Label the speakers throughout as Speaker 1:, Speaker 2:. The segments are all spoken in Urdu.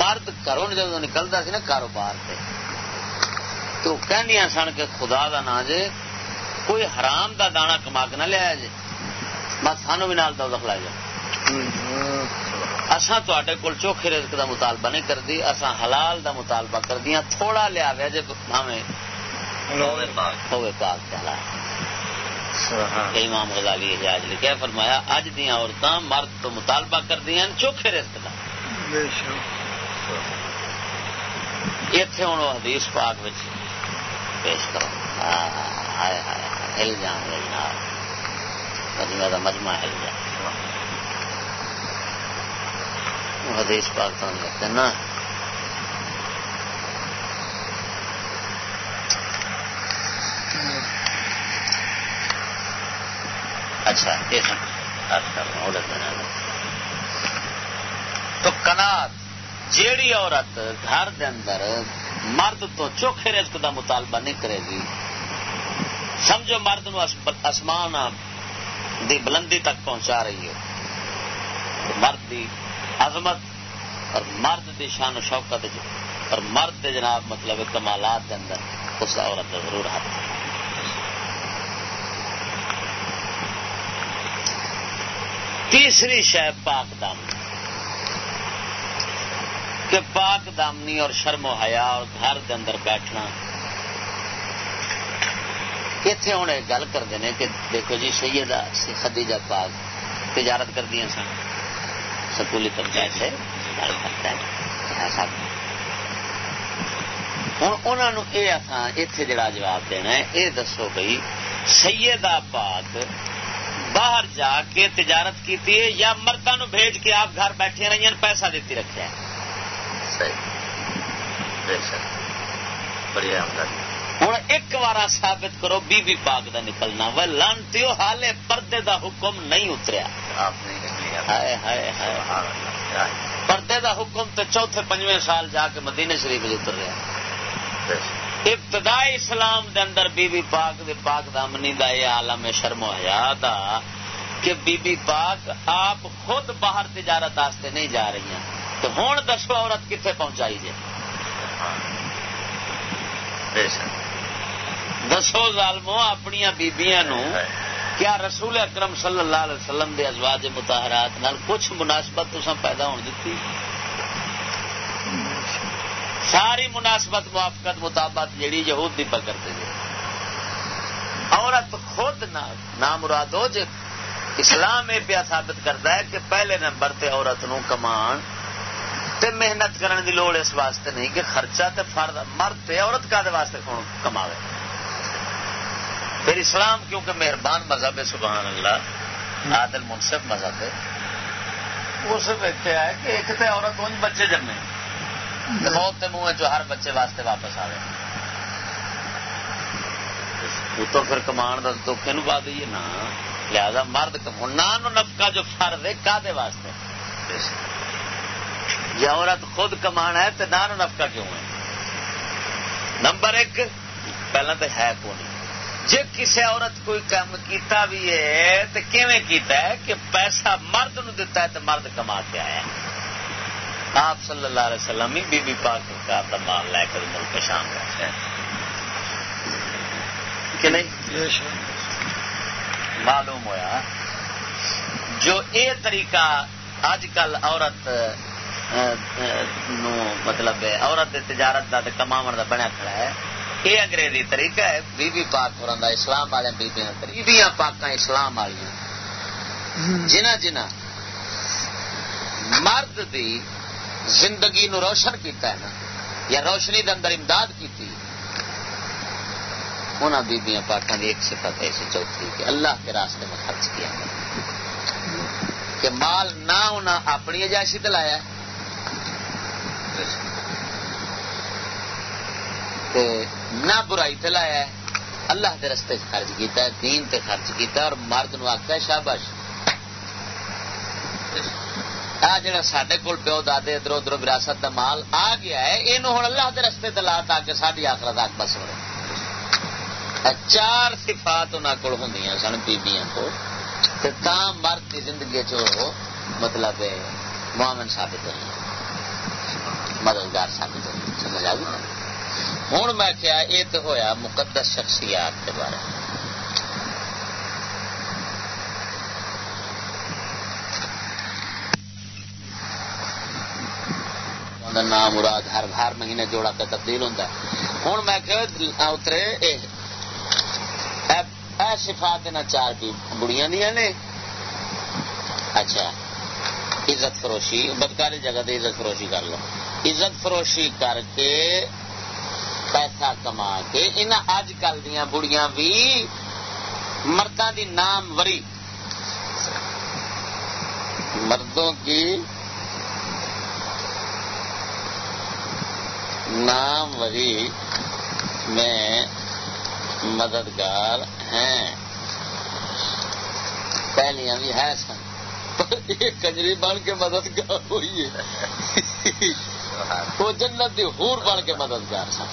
Speaker 1: مرد گھروں جب نکلتا سی نا کاروبار سے تو کہندیاں سن کہ خدا دا نا جے کوئی حرام دا دانا کما کے نہ لیا جے۔ بس سانو بھی نال دولت لا جا اساں تے کول چوکھے رزق دا مطالبہ نہیں کردی اساں حلال دا مطالبہ کردیاں تھوڑا لیا ویا جے پاک۔ چلا امام غزالی اجاز لکھا فرمایا اج دیا عورتیں مرد تو مطالبہ کر دیا چوکھے رزق کا اتے ہوں حدیث پاک پیش کرو ہل جان گے جناب کا مجمع ہل جا حدیث پاک تو لگتے نا اچھا یہ تو کنات جیڑی عورت گھر دے اندر مرد تو چوکھے رزق دا مطالبہ نہیں کرے گی، سمجھو مرد نو آسمان دی بلندی تک پہنچا رہی ہے۔ مرد دی عظمت اور مرد دی شان و شوقت اور مرد دے جناب مطلب کمالات دے اندر اس عورت ضرور ہاتھ تیسری شہ پاک دامنی کہ پاک دامنی اور شرم و حیا اور گھر کے اندر بیٹھنا۔ اتے ہوں گل کرتے ہیں کہ دیکھو جی سیدہ خدیجہ پاک تجارت کر دیا سن۔ سکولی طبقہ سے گل کرتا ہے۔ ہوں انہوں یہ اتے جڑا جواب دینا ہے یہ دسو بھائی سیدہ پاک باہر جا کے تجارت کی یا مردہ نو بھیج کے آپ گھر بیٹھے رہی پیسہ دیتی رکھا ہے۔ ہوں ایک بار ثابت کرو بی بی پاک دا نکلنا وہ لانتی حالے پردے دا حکم نہیں اتریا۔ پردے دا حکم تو چوتھے پنجویں سال جا کے مدینے شریف اتر رہا ابتدائی اسلام دے اندر بی بی پاک دے پاک دامنی دا یہ عالم شرم و حیا دا کہ بی بی پاک آپ خود باہر تجارت واسطے نہیں جا رہی ہیں۔ تو ہوں دسو عورت کتنے پہنچائی جائے؟ دسو ظالمو اپنی بیبیاں نو کیا رسول اکرم صلی اللہ علیہ وسلم دے ازواج متحرات نال کچھ مناسبت تو پیدا ہونے دیتی ساری مناسبت، موافقت مطابقت جیڑی یہود دی پکڑتے جی عورت خود نہ مراد ہو جی اسلام یہ پیا ثابت کرتا ہے کہ پہلے نمبر تے عورت نو کمان تے محنت کرنے دی لوڑ اس واسطے نہیں کہ خرچہ تے فرد مرد تے عورت کا دے واسطے کون کماوے؟ پھر اسلام کیونکہ مہربان مذہب ہے سبحان اللہ عادل منصف مذہب ہے۔ اس ہے کہ ایک تے عورت ان بچے جمے۔ موت کے منہ جو ہر بچے واسطے واپس آئے تو پھر کمان کا دکھے نو پا دئیے نا۔ لہذا مرد کم نہ نفقہ جو فرد ہے کا دے واسطے؟ یا عورت خود کمانا ہے تو نان نفقہ کیوں ہے؟ نمبر ایک پہلا تو ہے کون جی کسی عورت کوئی کام کیتا بھی ہے تو کیویں کیتا ہے کہ پیسہ مرد نو دیتا ہے تو مرد کما کے آیا آپ صلی اللہ علیہ وسلم ہی بی بی پاک کا مال لے کر ملک شام گئے ہیں۔ کہ نہیں؟ معلوم ہوا جو یہ طریقہ اج کل عورت نو مطلب عورت تجارت کا کما کا بنیا کھڑا ہے۔ یہ انگریزی طریقہ ہے بی بی پاک ہو اسلام والے بیبیاں بیبیاں پاک اسلام والی جنہ جنہ مرد دی زندگی نو روشن کیتا ہے نا، یا روشنی دے اندر امداد کی انہوں بیبیاں پاکوں کی ایک صفت ایسی چوتھی کہ اللہ کے راستے میں خرچ کیا۔ کہ مال نہ انہیں اپنی اجائشی دلایا نہ برائی تلایا اللہ کے رستے خرچ کیتا ہے، دین تے خرچ کیتا اور مرد نو آخر شابش آ جڑا سڈے کول پیو دادے ادھر ادھر وراثت کا مال آ گیا ہے یہ ہوں اللہ کے رستے تلا تاکہ ساری آخر تک بس ہو چار صفات انہوں کو ہوں سن بیبیاں کو۔ مرد کی زندگی چ مطلب مومن ثابت ہوئی۔ مددگار ثابت ہوتی سمجھ آ گئی؟ ہوں میں کیا یہ تو ہوا مقدس شخصیات کے بارے نام مراد ہر ہر مہینے جوڑا پہ تبدیل ہوتا ہے۔ ہوں میں کہ اترے صفات نہ چار بڑیاں دیا نے۔ اچھا عزت فروشی، بدکاری جگہ تے عزت فروشی کر لو۔ عزت فروشی کر کے پیسہ کما کے ان اج کل دیا بڑیاں بھی مردوں کی نام وری۔ مردوں کی نام وری میں مددگار ہیں۔ پہلیاں بھی ہے سن۔ کنجری بن کے مددگار ہوئی ہے۔ وہ جنت ہور بن کے مددگار سن۔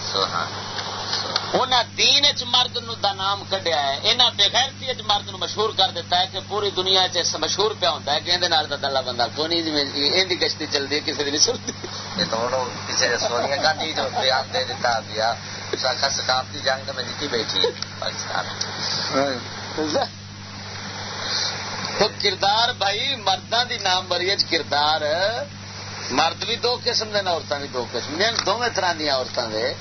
Speaker 1: دین چ مرد دا نام کڈیا ہے انہیں بےغیرتی چ مرد نو مشہور کر دیتا ہے کہ پوری دنیا چ مشہور پیا ہوتا ہے کہ اندر دلہ بندہ کو نہیں یہ کشتی چلتی ہے کسی کی نہیں سنتی کسی سونیا گاندھی جو دے دیتا گیا سٹاف کی جنگ میں جیتی بیٹھی۔ پاکستان۔ تو کردار بھائی مردوں کی نام بری کردار مرد بھی دو قسم دے عورتیں بھی دو قسم۔ یعنی دونوں طرح دیا عورتوں کے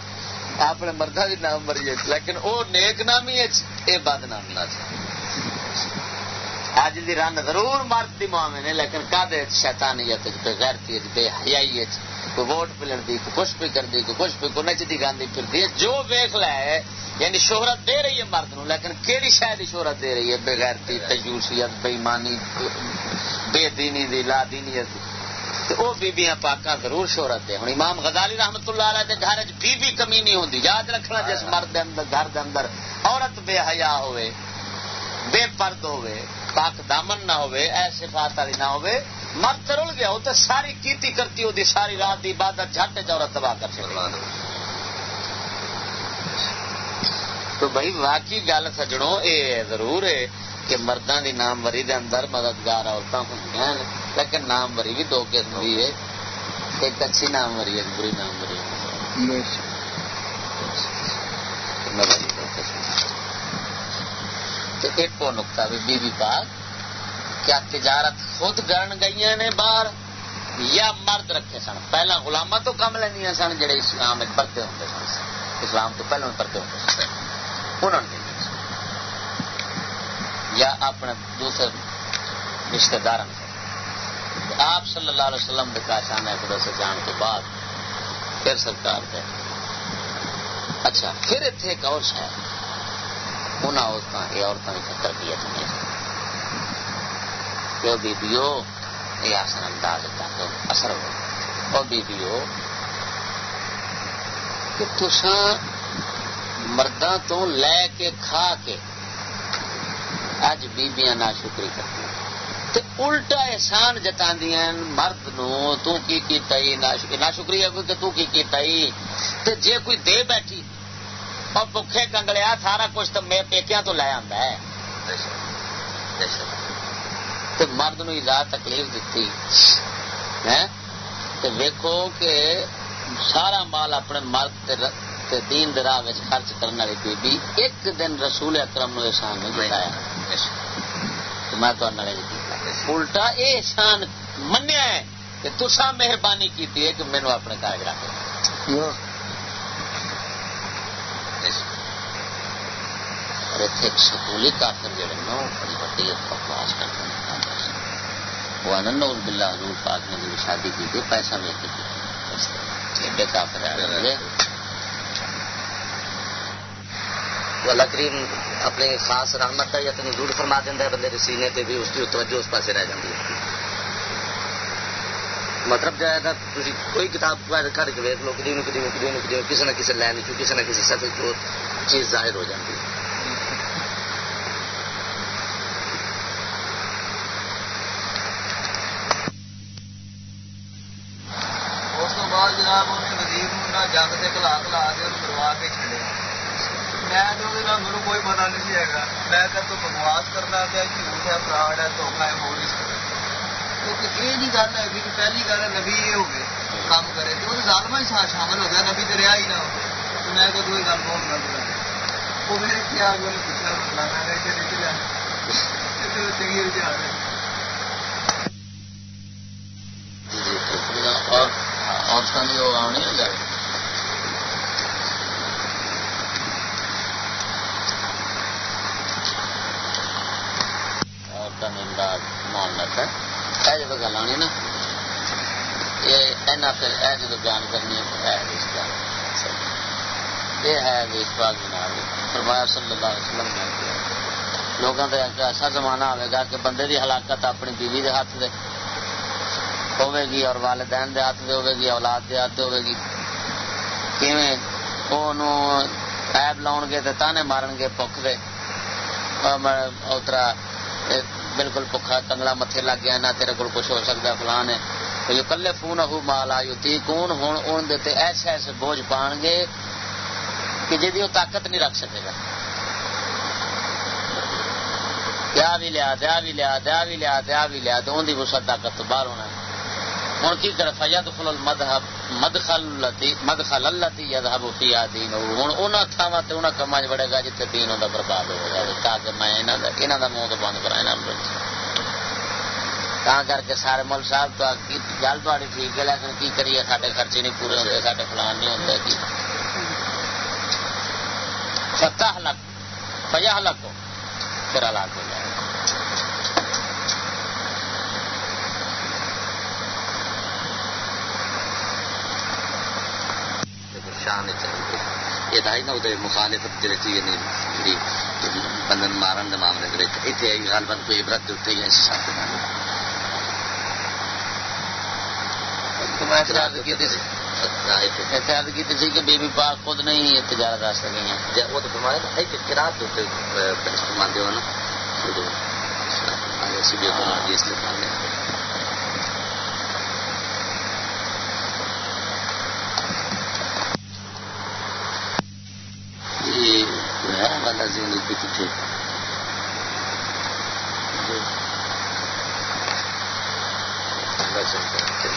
Speaker 1: اپنے مردہ کی نام مری لیکن وہ نیک نامی یہ بد نامی اج دی رن ضرور مرد کی معاملے نے لیکن کدے شیطانیت بے غیرتی بے حیائی کوئی ووٹ پلن دی کوئی کچھ پہ کر دی کوئی کچھ پہ کوئی نچتی گاندھی پھر دی جو ویخ لے یعنی شہرت دے رہی ہے مرد نو، لیکن کیڑی شاید شہرت دے رہی ہے؟ بے غیرتی، تجوسیت، بے ایمانی، بے دینی دی، لا دینیت دی۔ وہ بیبیاں پاکاں ضرور شہرت دے۔ ہوں امام غزالی رحمت اللہ علیہ دے گھر بی بی کمی نہیں ہوندی۔ یاد رکھنا جس مرد دے اندر گھر دے اندر عورت بے حیا ہوئے بے پرد ہوئے پاک دامن نہ ہوئے ایسے بات والی نہ ہوئے مرد رل گیا وہ تو ساری کیتی کرتی ہوتی ساری رات کی عبادت جھٹ عورت تباہ کر سکتی تو بھائی واقعی گل سجڑوں یہ ضرور ہے کہ مردوں کی نام وری دے اندر مددگار عورتیں ہوں لیکن نام وری بھی دو قسم کی ہے۔ ایک اچھی نام وری ایک بری نام وری ایک نکتا بھی بی بی پاک، کیا تجارت خود کرن گئی نے باہر یا مرد رکھے سن؟ پہلا گلاما تو کم لینیا سن جڑے اسلام پرتے ہوتے سن۔ اسلام تو پہلے پرتے ہوتے سن۔ انہوں نے یا اپنے دوسرے رشتے دار آپ صلی اللہ علیہ وسلم کے پہچان ہے خدا سے جان کے بعد پھر سرکار دے اچھا پھر اتنے ایک اور شاید ان عورتوں یہ عورتوں کی تربیت نہیں کہ بیبیو یہ آسان انداز ہوتا تو اثر ہو۔ اور بیبیو کہ تسان مردوں تو لے کے کھا کے اج بیبیاں نہ شکری الٹا احسان جتا مرد نو تو کی کیتا ہی نہ شکریہ کوئی کہ تو کی کیتا ہی تے جے کوئی دے بیٹھی اور بکھے کنگلیا سارا کچھ تو میں پیکیاں تو لے آندا ہے۔ تے مرد نو ادا تکلیف دیتی تے ویکھو کہ سارا مال اپنے مرد تے دین دراہ خرچ کرنے والی بی بی ایک دن رسول اکرم نو احسان نہیں جتایا میں تو الٹا یہ احسان منیا ہے کہ تسا مہربانی کی ہے کہ مینو اپنے کاغذ رکھ اور اتنے ایک سکولی کافر جڑے نا، بڑی بڑی بکواس کرتے ہیں۔ وہ آنند اس بلا حضور پاک نے جی شادی کی تھی، پیسہ لے کے ایڈے کافر آ رہے اللہ کریم اپنے خاص رحمت کا یا تین دور فرما دینا ہے، بندے کے سینے پہ بھی اس کی توجہ اس پاس رہ جاتی ہے۔ مطلب جو ہے نا تھی کوئی کتاب کر کے ویک لو کدی کدی کدی کدی کسی نہ کسی لائن چ کسی نہ کسی سطح جو چیز ظاہر ہو جاتی ہے اس بعد جناب انہیں وزیر جنگ سے کلا کلا کے کروا کے چلے میرے کوئی پتا نہیں ہے میں تو بکواس کرنا پیا جھوٹ ہے فراڈ ہے دھوکھا ہے ہو نہیں سکتا کیونکہ یہ نہیں گل ہے کہ پہلی گل ہے نبی یہ ہو گئے کام کرے۔ تو وہ
Speaker 2: عالم ہی ساتھ شامل ہو گیا، نبی تو رہا ہی نہ ہو تو میں کو دو گل بہت گل کر وہ میرے کیا گل پوچھا فلانا ہے کہ نہیں چنگی رجحان ہے
Speaker 1: اور عورتوں کی وہ آنی ہے گل عورتوں نے امداد معاملہ ہے جب گل آنی نا یہ پھر یہ جب بیان کرنی ہے اس کا یہ ہے اس بات جناب فرمایا صلی اللہ علیہ وسلم نے لوگوں کا ایک ایسا زمانہ آئے گا کہ بندے دی ہلاکت اپنی بیوی دے ہاتھ دے ہوے گی اور والدین دے ہاتھ دے ہوے گی، اولاد دے ہاتھ ہوے گی۔ کیویں ایب لاؤ گے تو تانے مارن گے پک دے۔ اترا بالکل پکا کنگلا متے لگ گیا، نہ تیرے کو کچھ ہو سکتا فلان ہے کلے فون اہو مال آئی تی کون ہوں ان ایسے ایسے بوجھ پان گے کہ جی وہ طاقت نہیں رکھ سکے گا۔ دیا بھی لیا، دیا بھی لیا، دیا بھی لیا، دیا بھی لیا، تو ان کی وسعت طاقت تو باہر ہونا ہوں کی طرف ید فل مدہب مدخل اللہ تی یدہب فی آدین ہوں ان تھاواں تے انہاں کماں وچ بڑے گا جتھے دین ہوندا برباد ہو جائے تاکہ میں انہاں دا انہاں دا منہ تو بند کراں، انہاں تا کر کے سارے مول صاحب تو گل تاری ٹھیک ہے، لیکن کی کریے سارے خرچے نہیں پورے ہوتے سارے فلان نہیں ہوتے کی فتح لک فجا لک پھر ہلاک ہو جائے شان یہ تھا نا ادھر مخالفت نہیں بندن مارن کے معاملے اتنے گل بند کوئی عبرت ہی کی کہ بی بی پاک خود نہیں تجارت واسطے گئی ہیں۔ وہ تو فرمایا رات مانتے ہو نا استعمال والا بھی کتنے المومن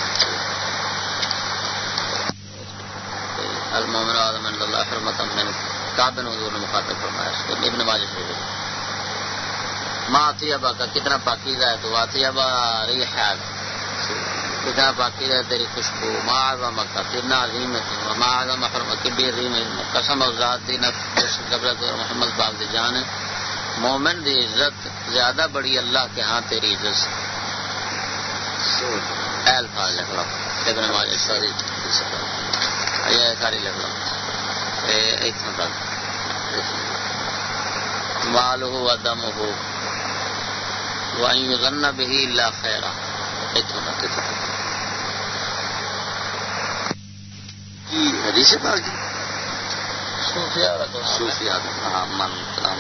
Speaker 1: اللہ حرمت من کابن حضور نے مخاطب فرمایا اس کو ابن ماجد ہو گئی ماں آتیابا کا کتنا پاکیزہ ہے تو آتیابا ریحاد کتنا باقی رہے تیری خوشبو ماں آزم کا کتنا عظیم ہے ماں آزم حرمت کی عظیم ہے قسم اور ذات دی قبرت محمد باغ دی جان ہے مومن دی عزت زیادہ بڑی اللہ کے ہاں تیری عزت اہل فال لکھ لو ابن ماجد ساری یہ ساری لکھ لو تک مال ہو دم ہو غن بھی اللہ خیرہ۔ اتنا تک حدیث پاک جی۔ صوفیہ ہاں من کلام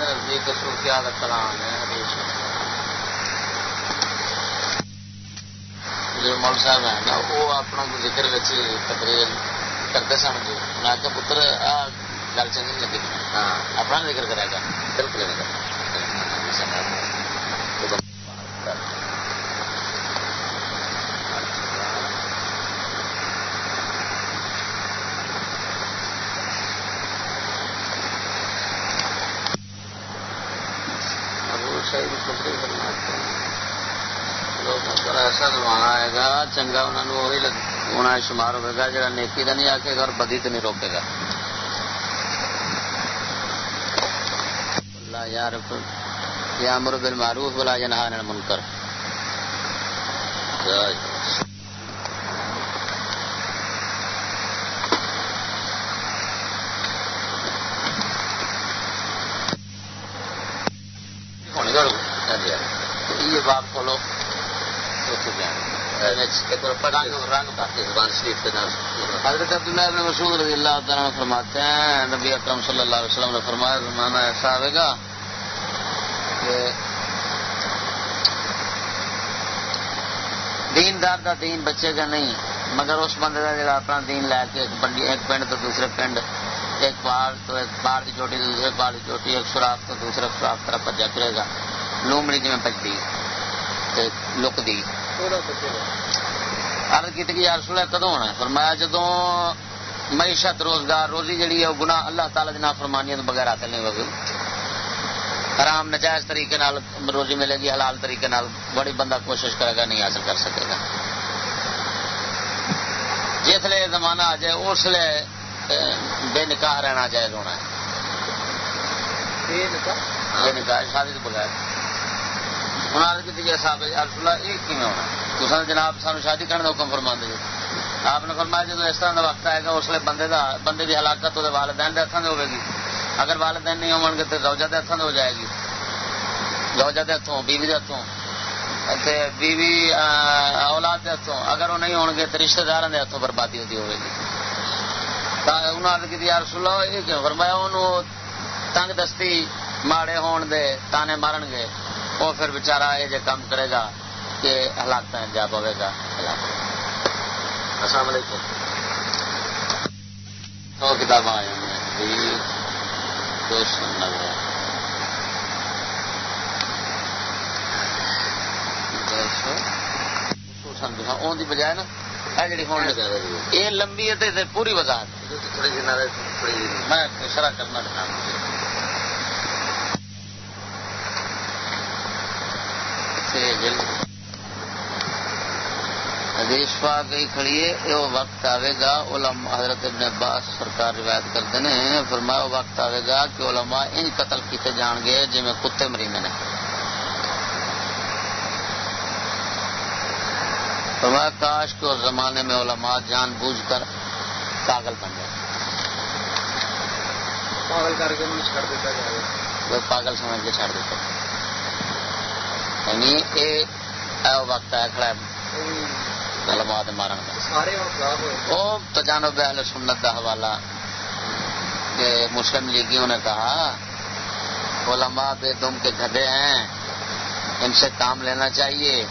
Speaker 1: نزدیک صوفیہ کا کلام ہے حدیث جو مول صاحب ہیں نا وہ اپنا ذکر تقریر کرتے سن جی میں کہ پتر آ گل چنگی لگی اپنا ذکر کرے گا بالکل ایسا زمانہ آئے گا چنگا انہوں نے وہی ہونا شمار ہوئے گا جا نیکی کا نہیں آکے گا اور بدی تو نہیں روکے گا اللہ یار یا امر بل معروف بلا جنہا منکر یہ بات کھولو حضرت عبداللہ بن مسعود رضی اللہ تعالیٰ فرماتے ہیں نبی اکرم صلی اللہ علیہ وسلم نے فرمایا زمانہ ایسا آئے گا کہ دین دار کا دین بچے گا نہیں مگر اس بندے کا جگہ اپنا دین لے کے ایک پنڈ تو دوسرے پنڈ ایک پہاڑ تو ایک پہاڑ کی چوٹی تو دوسرے پہاڑ کی چوٹی ایک سوراخ تو دوسرے سوراخ طرف بجا پھرے گا لومڑی جی پچتی لکتی ارد کی یار سولہ کدو ہونا فرمایا جدو معیشت روزگار روزی جڑی ہے وہ گنا اللہ تعالی دی نافرمانیاں بغیر حاصل نہیں ہوگی حرام نجائز طریقے نال روزی ملے گی حلال طریقے نال بڑی بندہ کوشش کرے گا نہیں حاصل کر سکے گا۔ جسے زمانہ آ جائے اس لیے بے نکاح رہنا جائز ہونا ہے۔ بے نکاح شادی تو بغیر۔ انہوں نے صاحب یہ کیون ہونا تو جناب، سانو شادی کرنے کا حکم فرما دے آپ نے فرمایا جب اس طرح کا وقت آئے گا، اس لیے بندے دا، بندے کی ہلاکت وہ والدین کے ہاتھوں سے ہوگی اگر والدین نہیں ہو گے تو روزہ کے ہاتھوں سے ہو جائے گی۔ روزہ کے ہاتھوں بیوی کے ہاتھوں بیوی اولاد کے ہاتھوں اگر وہ نہیں ہو گے تو رشتے دار کے ہاتھوں بربادی ہوتی ہوگی انہوں نے کی یار سلو یہ کیوں فرمایا انہوں تنگ دستی، ماڑے ہون دے، تانے مارن گے۔ وہ پھر بچارا یہ کام کرے گا کہ ہلاکت جا پوے گا السلام علیکم۔ سو کتاب آئی ہیں دی بجائے نا جی یہ لمبی ہے پوری وضاحت۔ میں شرح کرنا حدیث پاک گئی کھڑیے وہ وقت آئے گا علماء حضرت ابن عباس سرکار روایت کرتے ہیں فرمایا وقت آئے گا کہ علماء ان قتل کیتے جان گے جی میں کتے مرینے نے۔ فرمایا کاش کے اس زمانے میں علماء جان بوجھ کر پاگل بن جائے۔
Speaker 2: پاگل کر کے چھڑ دیتا
Speaker 1: جائے۔ پاگل سمجھ کے چھڑ دیتا۔ یعنی یہ وقت آیا کھڑا ہے۔ علماء مارن جانو اہل سنت کا حوالہ کہ مسلم لیگیوں نے کہا علماء بے دم کے گدے ہیں ان سے کام لینا چاہیے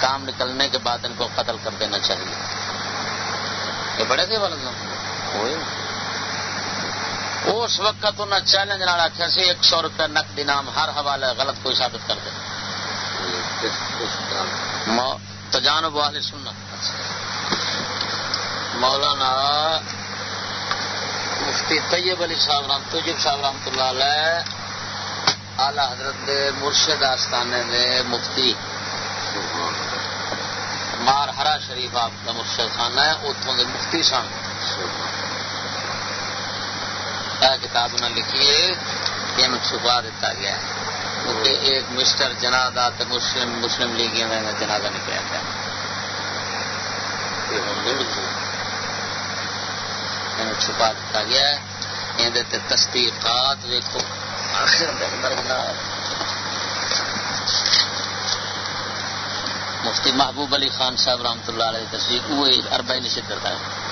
Speaker 1: کام نکلنے کے بعد ان کو قتل کر دینا چاہیے۔ یہ بڑے تھے والد اس وقت انہیں چیلنج نہ رکھا سی ایک سو روپیہ نقدی نام ہر حوالے غلط کوئی ثابت کر دے۔ تو جان بوال سننا مولانا مفتی طیب علی صاحب رام تجب صاحب رحمت اللہ علیہ آلہ حضرت دے مرشد آستانے دے مفتی۔ مار ہرا شریف آپ کا مرشد خانہ ہے اتوں دے مفتی سن۔ کتاب انہیں لکھی ہے کہ چھپا دیتا گیا ہے۔ ایک مسٹر جنازہ تو مسلم مسلم لیگیاں کا جنازہ نکلا پیا چھپا دیتا گیا یہ تصدیقات ویکو مفتی محبوب علی خان صاحب رحمت اللہ علیہ تصدیق وہ اربائی نشد کرتا ہے۔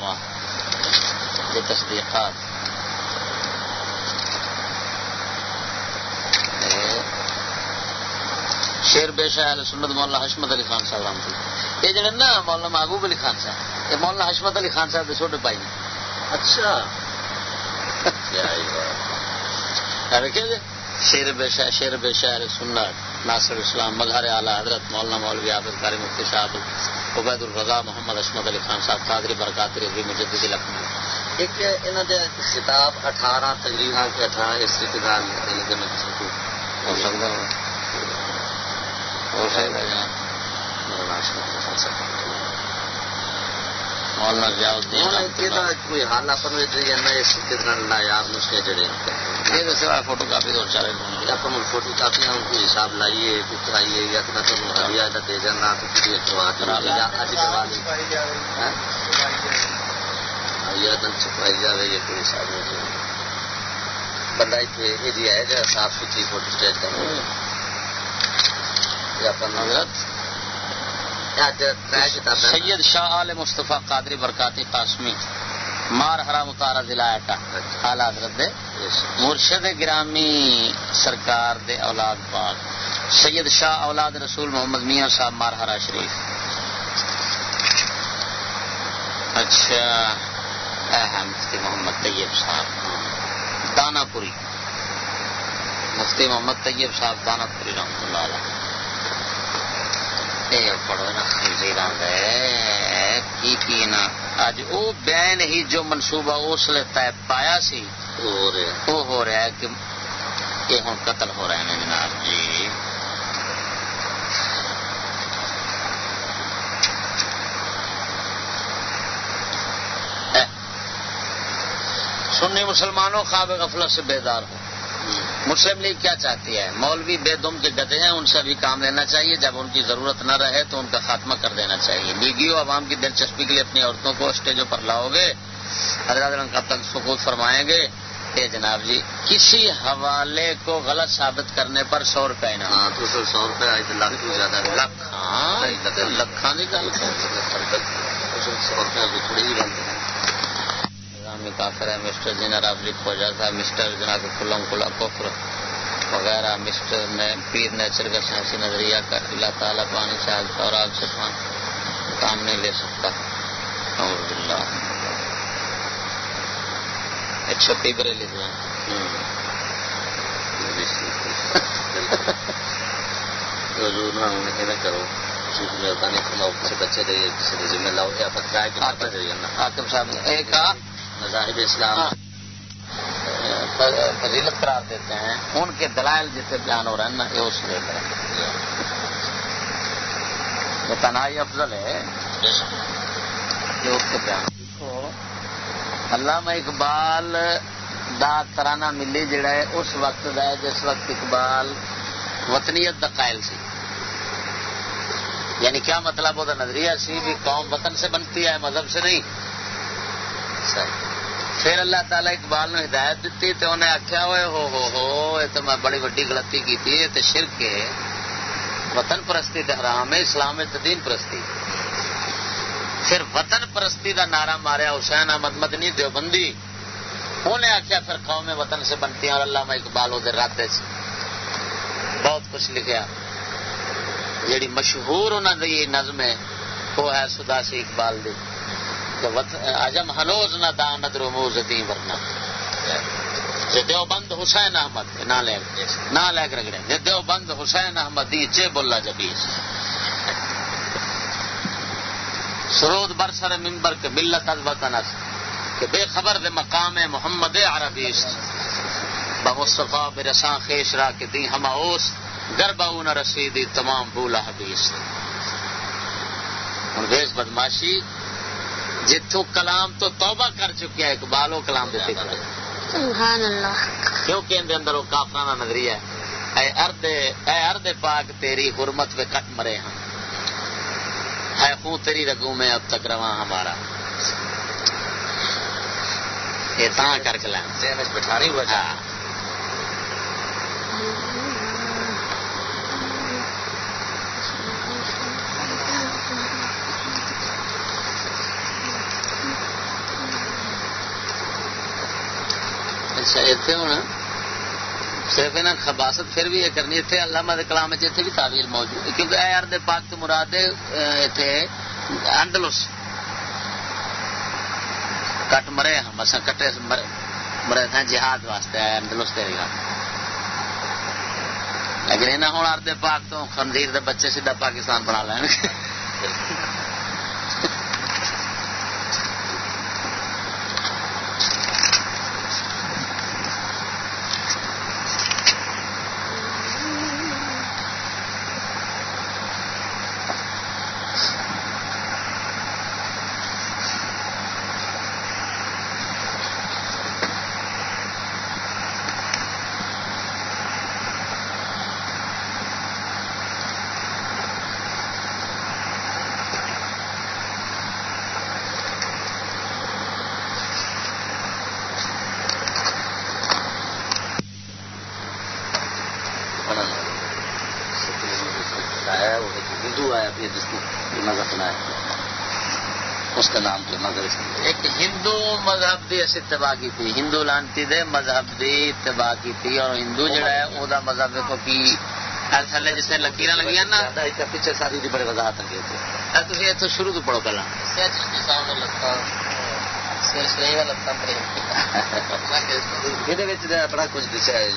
Speaker 1: علماء یہ تصدیقات شیر بے شاہ سنت مولانا حشمت علی خان صاحب رحمت یہ جڑے نا مولانا محبوب علی خان صاحب. یہ مولانا حشمت علی خان صاحب کے چھوٹے بھائی نے
Speaker 2: اچھا.
Speaker 1: دیکھیے جی؟ شیر بے شاہ شیر بے شاہ سنت ناصر اسلام مظہر اعلیٰ حضرت مولانا مولوی حافظ کاری مفتی صاحب عبید الرضا محمد اشمد علی خان صاحب قادری برکات مجددی لکھنؤ
Speaker 2: ایک انہوں نے خطاب اٹھارہ تقریرا کے اٹھارہ اس سے کتاب
Speaker 1: ہو سکتا ہو سکتا ہے۔ مولانا ضیاء الدین
Speaker 2: کوئی حال اپن اس کتنا نایاب نسخے جڑے
Speaker 1: یہ تو سوائے فوٹو کاپی تو چارے
Speaker 2: اپن فوٹو کاپی ہم کوئی حساب لائیے کچھ کرائیے یا تو تو ہدیہ دا دے جانا تو کسی کروا یا اج کروا دیں۔ یا دن چھپائی جاوے یہ کوئی حساب نہیں بندہ اتنے یہ ہے جو صاف ستھری فوٹو اسٹیٹ کرنا یا حضرت؟
Speaker 1: سید شاہ عال مصطفیٰ قادری برکاتی قاسمی مار ہرا متارا ضلع اعلی حضرت دے۔ مرشد گرامی سرکار دے اولاد پاک، سید شاہ اولاد رسول محمد میاں صاحب مارہرا شریف۔ اچھا ہاں، مفتی محمد طیب صاحب دانا پوری مفتی محمد طیب صاحب دانا پوری رحمت اللہ علیہ۔ پڑھو نا کی پینا اج وہ بین ہی جو منصوبہ اس لیے طے پایا سی وہ ہو رہا ہے کہ یہ ہوں قتل ہو رہے ہیں جناب۔ جی۔ سنی مسلمانوں خواب غفلت سے بیدار ہو۔ مسلم لیگ کیا چاہتی ہے؟ مولوی بے دم کے گدے ہیں ان سے بھی کام لینا چاہیے۔ جب ان کی ضرورت نہ رہے تو ان کا خاتمہ کر دینا چاہیے۔ لیگیوں عوام کی دلچسپی کے لیے اپنی عورتوں کو اسٹیجوں پر لاؤ گے۔ حضرت کا تک سکوت فرمائیں گے۔ اے جناب جی کسی حوالے کو غلط ثابت کرنے پر سو روپئے نا
Speaker 2: ہاں سو تو لاکھ زیادہ
Speaker 1: لکھ ہاں لکھان کی گل
Speaker 2: سو روپئے تھوڑی جی گل
Speaker 1: اسلامی کافر ہے مسٹر جنر افریق ہو جاتا ہے مسٹر جناب کلم کلا کفر وغیرہ۔ مسٹر نے پیر نیچر کا سیاسی نظریہ کا اللہ تعالیٰ پانی شاید اور آگ سے کام نہیں لے سکتا۔ اور اللہ چھپی بریلی
Speaker 2: کرو۔ بچے ذمہ لاؤ یا
Speaker 1: حاکم صاحب ایک
Speaker 2: مذاہب اسلام۔
Speaker 1: ہاں۔ فضیلت قرار دیتے ہیں ان کے دلائل جتنے بیان ہو رہے ہیں نا یہ اس کر یہ تنہائی افضل ہے یہ اس کے بیان علامہ اقبال دا ترانہ ملی جڑا ہے اس وقت دا ہے، جس وقت اقبال وطنیت دا قائل سی۔ یعنی کیا مطلب وہ نظریہ سی بھی قوم وطن سے بنتی ہے، مذہب سے نہیں؟ صحیح۔ پھر اللہ تعالی اقبال نے ہدایت دیتی تو انہیں آخیا ہوئے ہو ہو ہو، یہ تو میں بڑی وڈی غلطی کی تھی تو شرک ہے۔ وطن پرستی کا حرام ہے، اسلام دین پرستی۔ پھر وطن پرستی کا نعرہ ماریا، حسین احمد مدنی دیوبندی۔ انہیں آخیا پھر قوم وطن سے بنتی ہیں اور اللہ میں اقبال وہ راتے سے۔ بہت کچھ لکھا جیڑی مشہور انہوں کی نظم ہے، وہ ہے سداسی اقبال دی۔ اجم ہنوز نہ دانت رموز دی ورنہ۔ دیو بند حسین احمد، نہ لے نہ لے رگڑے دیو بند حسین احمد دی چے بولا جبیس سرود برسر ممبر کے ملت از وطن کہ بے خبر دے مقام محمد عربی بمصطفیٰ برساں خیش را کے دی ہما اوس گربا نہ رسیدی تمام بولا حبیس ہوں ویس بدماشی جتوں کلام تو توبہ کر چکے ہیں اقبال وہ کلام دیتے
Speaker 3: سبحان اللہ۔
Speaker 1: کیونکہ اندر اندر وہ کافرانہ نظریہ ہے؟ اے ارد اے ارد پاک تیری حرمت پہ کٹ مرے ہم۔ ہے خون تیری رگوں میں اب تک رواں ہمارا۔ یہ تاں کر کے لیں
Speaker 2: بٹھانی ہوا
Speaker 1: ہاں۔ اچھا اتنے ہوں صرف یہاں خباست پھر بھی یہ کرنی اتنے علامہ کلام اتنے بھی تعویل موجود ہے۔ کیونکہ اے ارد پاک تو مراد اتنے انڈلس کٹ مرے ہم اصا کٹے مرے۔ مرے تھے جہاد واسطے آئے انڈلس تیری گل لیکن یہاں ہوں ارد پاک تو خنزیر دے بچے سیدھا پاکستان بنا لین۔ اتباع کی تھی۔ ہندو لانتی دے مذہب دی اتباع کی تھی اور ہندو جڑا ہے وہ مذہب دیکھو کی
Speaker 4: تھلے جس لکیر لگی نا۔ پیچھے ساری بڑے وضاحت لگے تھی اتو شروع تو پڑھو پہلا۔ یہ بڑا کچھ دسیا ہے۔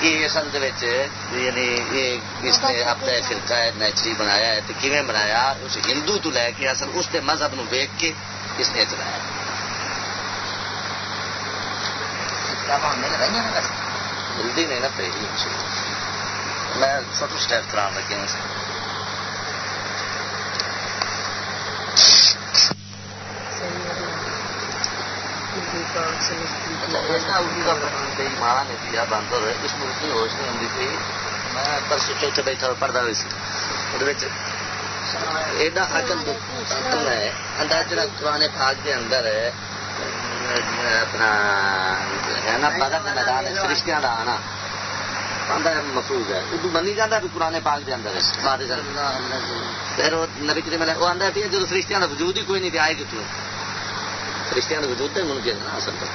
Speaker 4: جی اصل یعنی اس نے اپنا فرقہ ہے نیچری بنایا ہے تو کیویں بنایا؟ اس ہندو تو لے کے اصل اس مذہب نو ویک کے اس نے چلایا جلدی نہیں نا پہ میں فوٹو اسٹیپ کرا لگے ماں نے دیا باندر اس ملک کی ہوش نہیں ہوں تھی۔ میں پرسوں چوتھے بیٹھا پڑھتا ہوئی سی۔ ایڈا عقل ہے اندر جڑا قرآن پاک کے اندر ہے اپنا ہے نا کے میدان فرشتیاں کا آنا محفوظ ہے اردو بنی جانا بھی پرانے پاک کے اندر پھر وہ نبی کریم وہ آتا ہے جب فرشتیاں کا وجود ہی کوئی نہیں آئے کتوں فرشتیاں کا وجود تو ممکن نا اصل تو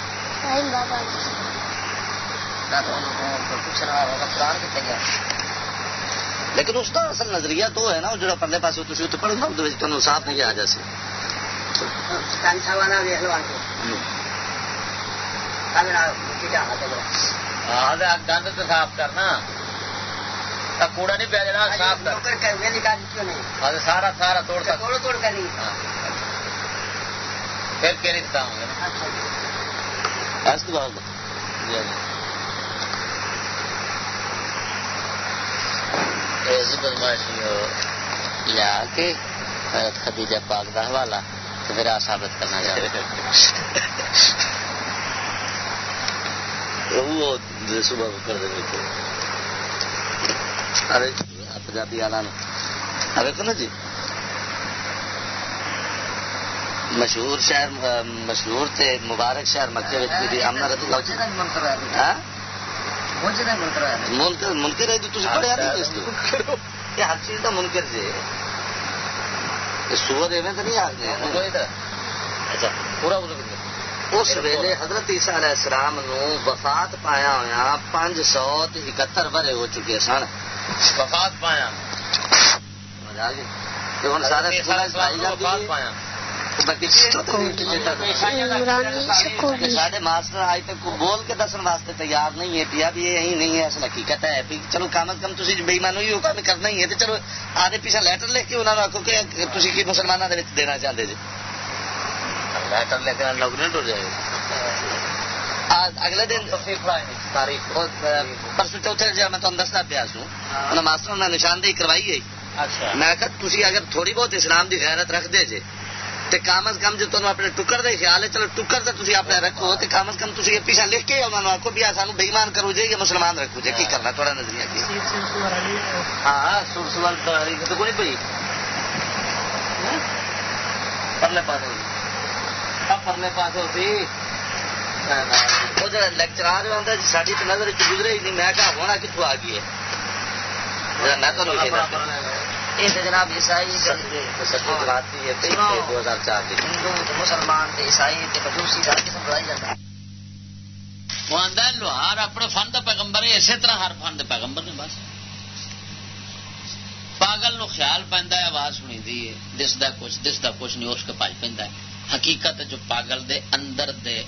Speaker 4: لیکن اس کا اصل نظریہ تو ہے نا جو پرلے پاس پڑھنا تمہیں صاف نہیں آ جائے گند تو صاف کرنا۔ کوڑا نہیں پیا جا صاف کر۔ سارا سارا توڑ توڑ توڑ کر پھر کیا نہیں ہوں گے بدماشی لیا کے خدیجہ پاک کا حوالہ تو پھر آ ثابت کرنا چاہتے وہ صبح کر دیں گے ارے پنجابی آنا ارے کو نا جی۔ مشہور شہر مشہور مبارک شہر مکے منکر ہے۔ تو پڑھیا نہیں یہ ہر چیز کا منکر جی سور ایویں تو نہیں آخر اچھا۔ پورا اس ویلے حضرت عیسیٰ علیہ السلام نو وفات پایا ہوا پانچ سو اکہتر برے ہو چکے سن۔ وفات پایا۔ سارے پایا۔ سارے ماسٹر آج تک بول کے دسن واسطے تیار نہیں ہے پیا بھی یہی نہیں ہے اصل حقیقت ہے۔ چلو کم از کم تھی بےمان ہی ہوگا کرنا ہی ہے۔ چلو آدھے پیچھے لیٹر لکھ کے انہوں نے آخو کہ تھی کی مسلمانوں کے دینا چاہتے جی۔ لیٹر لے کے نوکری ٹر جائے۔ اگلے دن پرسوں چوتھے میں تمہیں دستا پیا انہیں ماسٹر نے نشاندہی کروائی ہے میں تھی اگر تھوڑی بہت اسلام کی غیرت رکھ دے جے تے کم از کم جو تمہیں اپنے ٹکر دے خیال ہے چلو ٹکر تو تھی اپنے رکھو تے کم از کم تھی یہ پیچھا لکھ کے انہوں نے آخو بھی سانو بےمان کرو جی یا مسلمان رکھو جی کی کرنا تھوڑا نظریہ کی ہاں سور سوال تو کوئی پی پرلے پاس پرلے پاس ہوتی۔ وہ جو لیکچرار جو آتا ہے ساری تو نظر گزرے ہی نہیں میں کہا ہونا کتوں آ گئی ہے؟ میں تو جناب عیسائی دو ہزار چار ہندو مسلمان عیسائی مجوسی ہر قسم بڑھائی جاتا وہ آدھا لوہار اپنے فن کا پیغمبر ہے اسی طرح ہر فن پیغمبر نے بس۔ پاگل نو خیال پہنتا ہے آواز سنی دی ہے۔ دستا کچھ دستا کچھ نہیں اس کے پاس پہ حقیقت جو پاگل دے اندر دے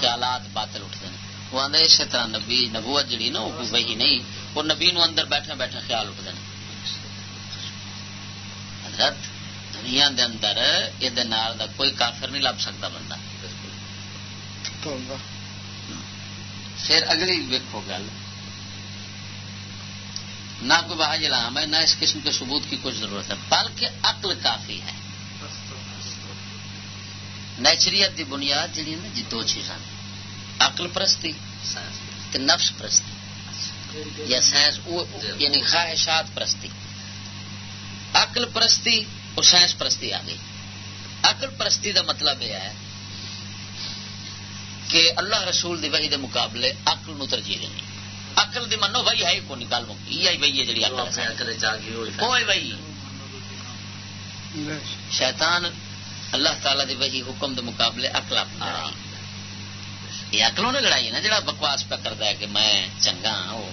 Speaker 4: خیالات باطل اٹھتے ہیں۔ وہ آدھے اسی طرح نبی نبوت جڑی نا وہ وہی نہیں۔ وہ نبی نو اندر بیٹھے بیٹھے خیال اٹھتے ہیں۔ حضرت دنیا دے اندر یہ دا کوئی کافر نہیں لب سکتا بندہ۔ پھر اگلی ویکو گل۔ نہ کوئی بہاج علام ہے نہ اس قسم کے ثبوت کی کوئی ضرورت ہے بلکہ عقل کافی ہے۔ نیچریت دی بنیاد جہی نا جی دو چیزاں۔ عقل پرستی نفس پرستی۔ یا سائنس یعنی خواہشات پرستی۔ عقل پرستی اور سائنس پرستی آ گئی۔ عقل پرستی دا مطلب یہ ہے کہ اللہ رسول دی وحی دے مقابلے عقل نو ترجیح دینی۔ عقل دی منو وہی ہے کو نکال مکی یہ وہی ہے جڑی عقل کوئی وہی شیطان اللہ تعالی دی وحی حکم دے مقابلے عقل اپنا رہی
Speaker 1: یہ اکلوں نے لڑائی ہے نا جڑا بکواس پہ کرتا ہے کہ میں چنگا ہاں وہ۔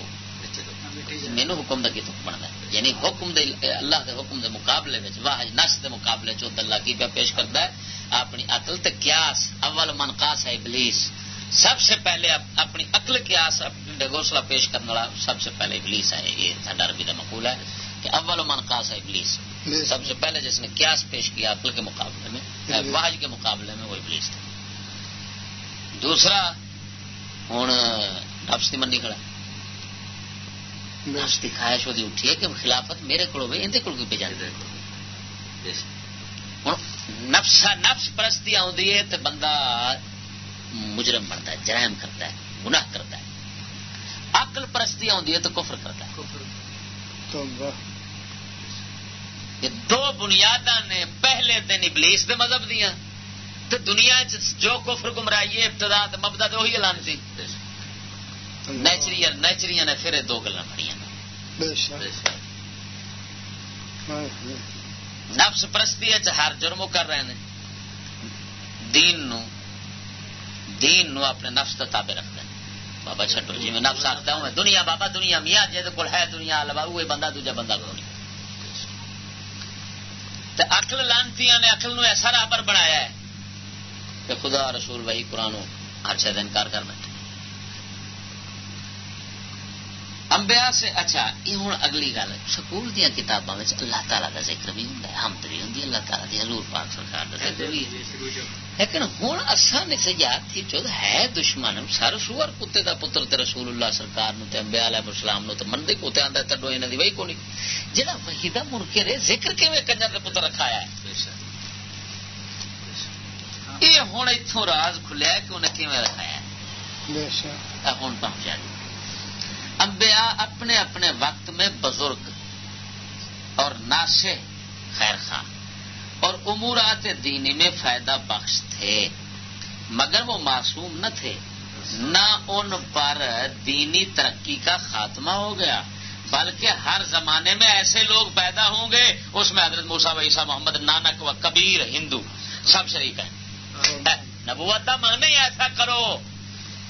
Speaker 1: مینو حکم کا کی حکم بنتا ہے؟ یعنی حکم دے اللہ دے حکم دے مقابلے میں واہ نس دے مقابلے چ اللہ کی پہ پیش کرتا ہے اپنی عقل تے قیاس اول منقاس ہے ابلیس۔ سب سے پہلے اپنی عقل قیاس گوسلا پیش کرنے والا سب سے پہلے ابلیس ہے یہ عربی کا مقول ہے کہ اول منقاس ہے ابلیس۔ سب سے پہلے جس نے قیاس پیش کیا عقل کے مقابلے میں واج کے مقابلے میں وہ ابلیس تھا دوسرا ہوں نفس کی منڈی کھڑا نفس کی خواہش وہ اٹھی ہے کہ خلافت میرے کو اندر کو پہ جانے ہوں نفس نفس پرستی آدھی ہے تو بندہ مجرم بنتا ہے جرائم کرتا ہے گناہ کرتا ہے۔ عقل پرستی آدھی ہے تو کفر کرتا ہے۔ یہ دو بنیاد نے پہلے دن ابلیس دے مذہب دیا تو دنیا جو کفر گمرائی ہے ابتدا مبدا تو وہی اعلان تھی۔ نیچری نیچری نے پھر دو گلا بڑی نفس پرستی ہر جرم کر رہے ہیں۔ دین نو دین نو اپنے نفس کا تابے رکھتے ہیں بابا چھٹو جی میں نفس آختا ہوں دنیا بابا دنیا میاں جی کو ہے دنیا لوا وہ بندہ دوجا بندہ کو نہیں اکل لانتی نے اکل نو ایسا رابر بنایا ہے کہ خدا رسول بھائی قرآن ہر شاید انکار کر بیٹھے۔ امبیا سے اچھا یہ ہوں اگلی گل سکول دیا کتابوں اللہ تعالیٰ کا ذکر بھی ہوں حمد بھی ہوں اللہ تعالیٰ دی حضور پاک سرکار کا ذکر بھی لیکن ہوں اصا نے سجاد تھی جو ہے دشمن سر سور کتے کا پتر تے رسول اللہ سرکار نو تے امبیا علیہ السلام نو تے منڈے کوتے آندا تڈو انہاں دی وہی کونی جڑا وحیدہ منکر ہے ذکر کیویں کنجر دے پتر رکھایا ہے یہ ہوں اتوں راز کھلیا کہ انہیں کیویں رکھایا ہے ہوں پہنچا جی انبیاء اپنے اپنے وقت میں بزرگ اور ناشے خیر خاں اور امورات دینی میں فائدہ بخش تھے مگر وہ معصوم نہ تھے۔ نہ ان پر دینی ترقی کا خاتمہ ہو گیا بلکہ ہر زمانے میں ایسے لوگ پیدا ہوں گے۔ اس میں حضرت موسا ویسا محمد نانک و کبیر ہندو سب شریک ہیں۔ نبوت من ایسا کرو۔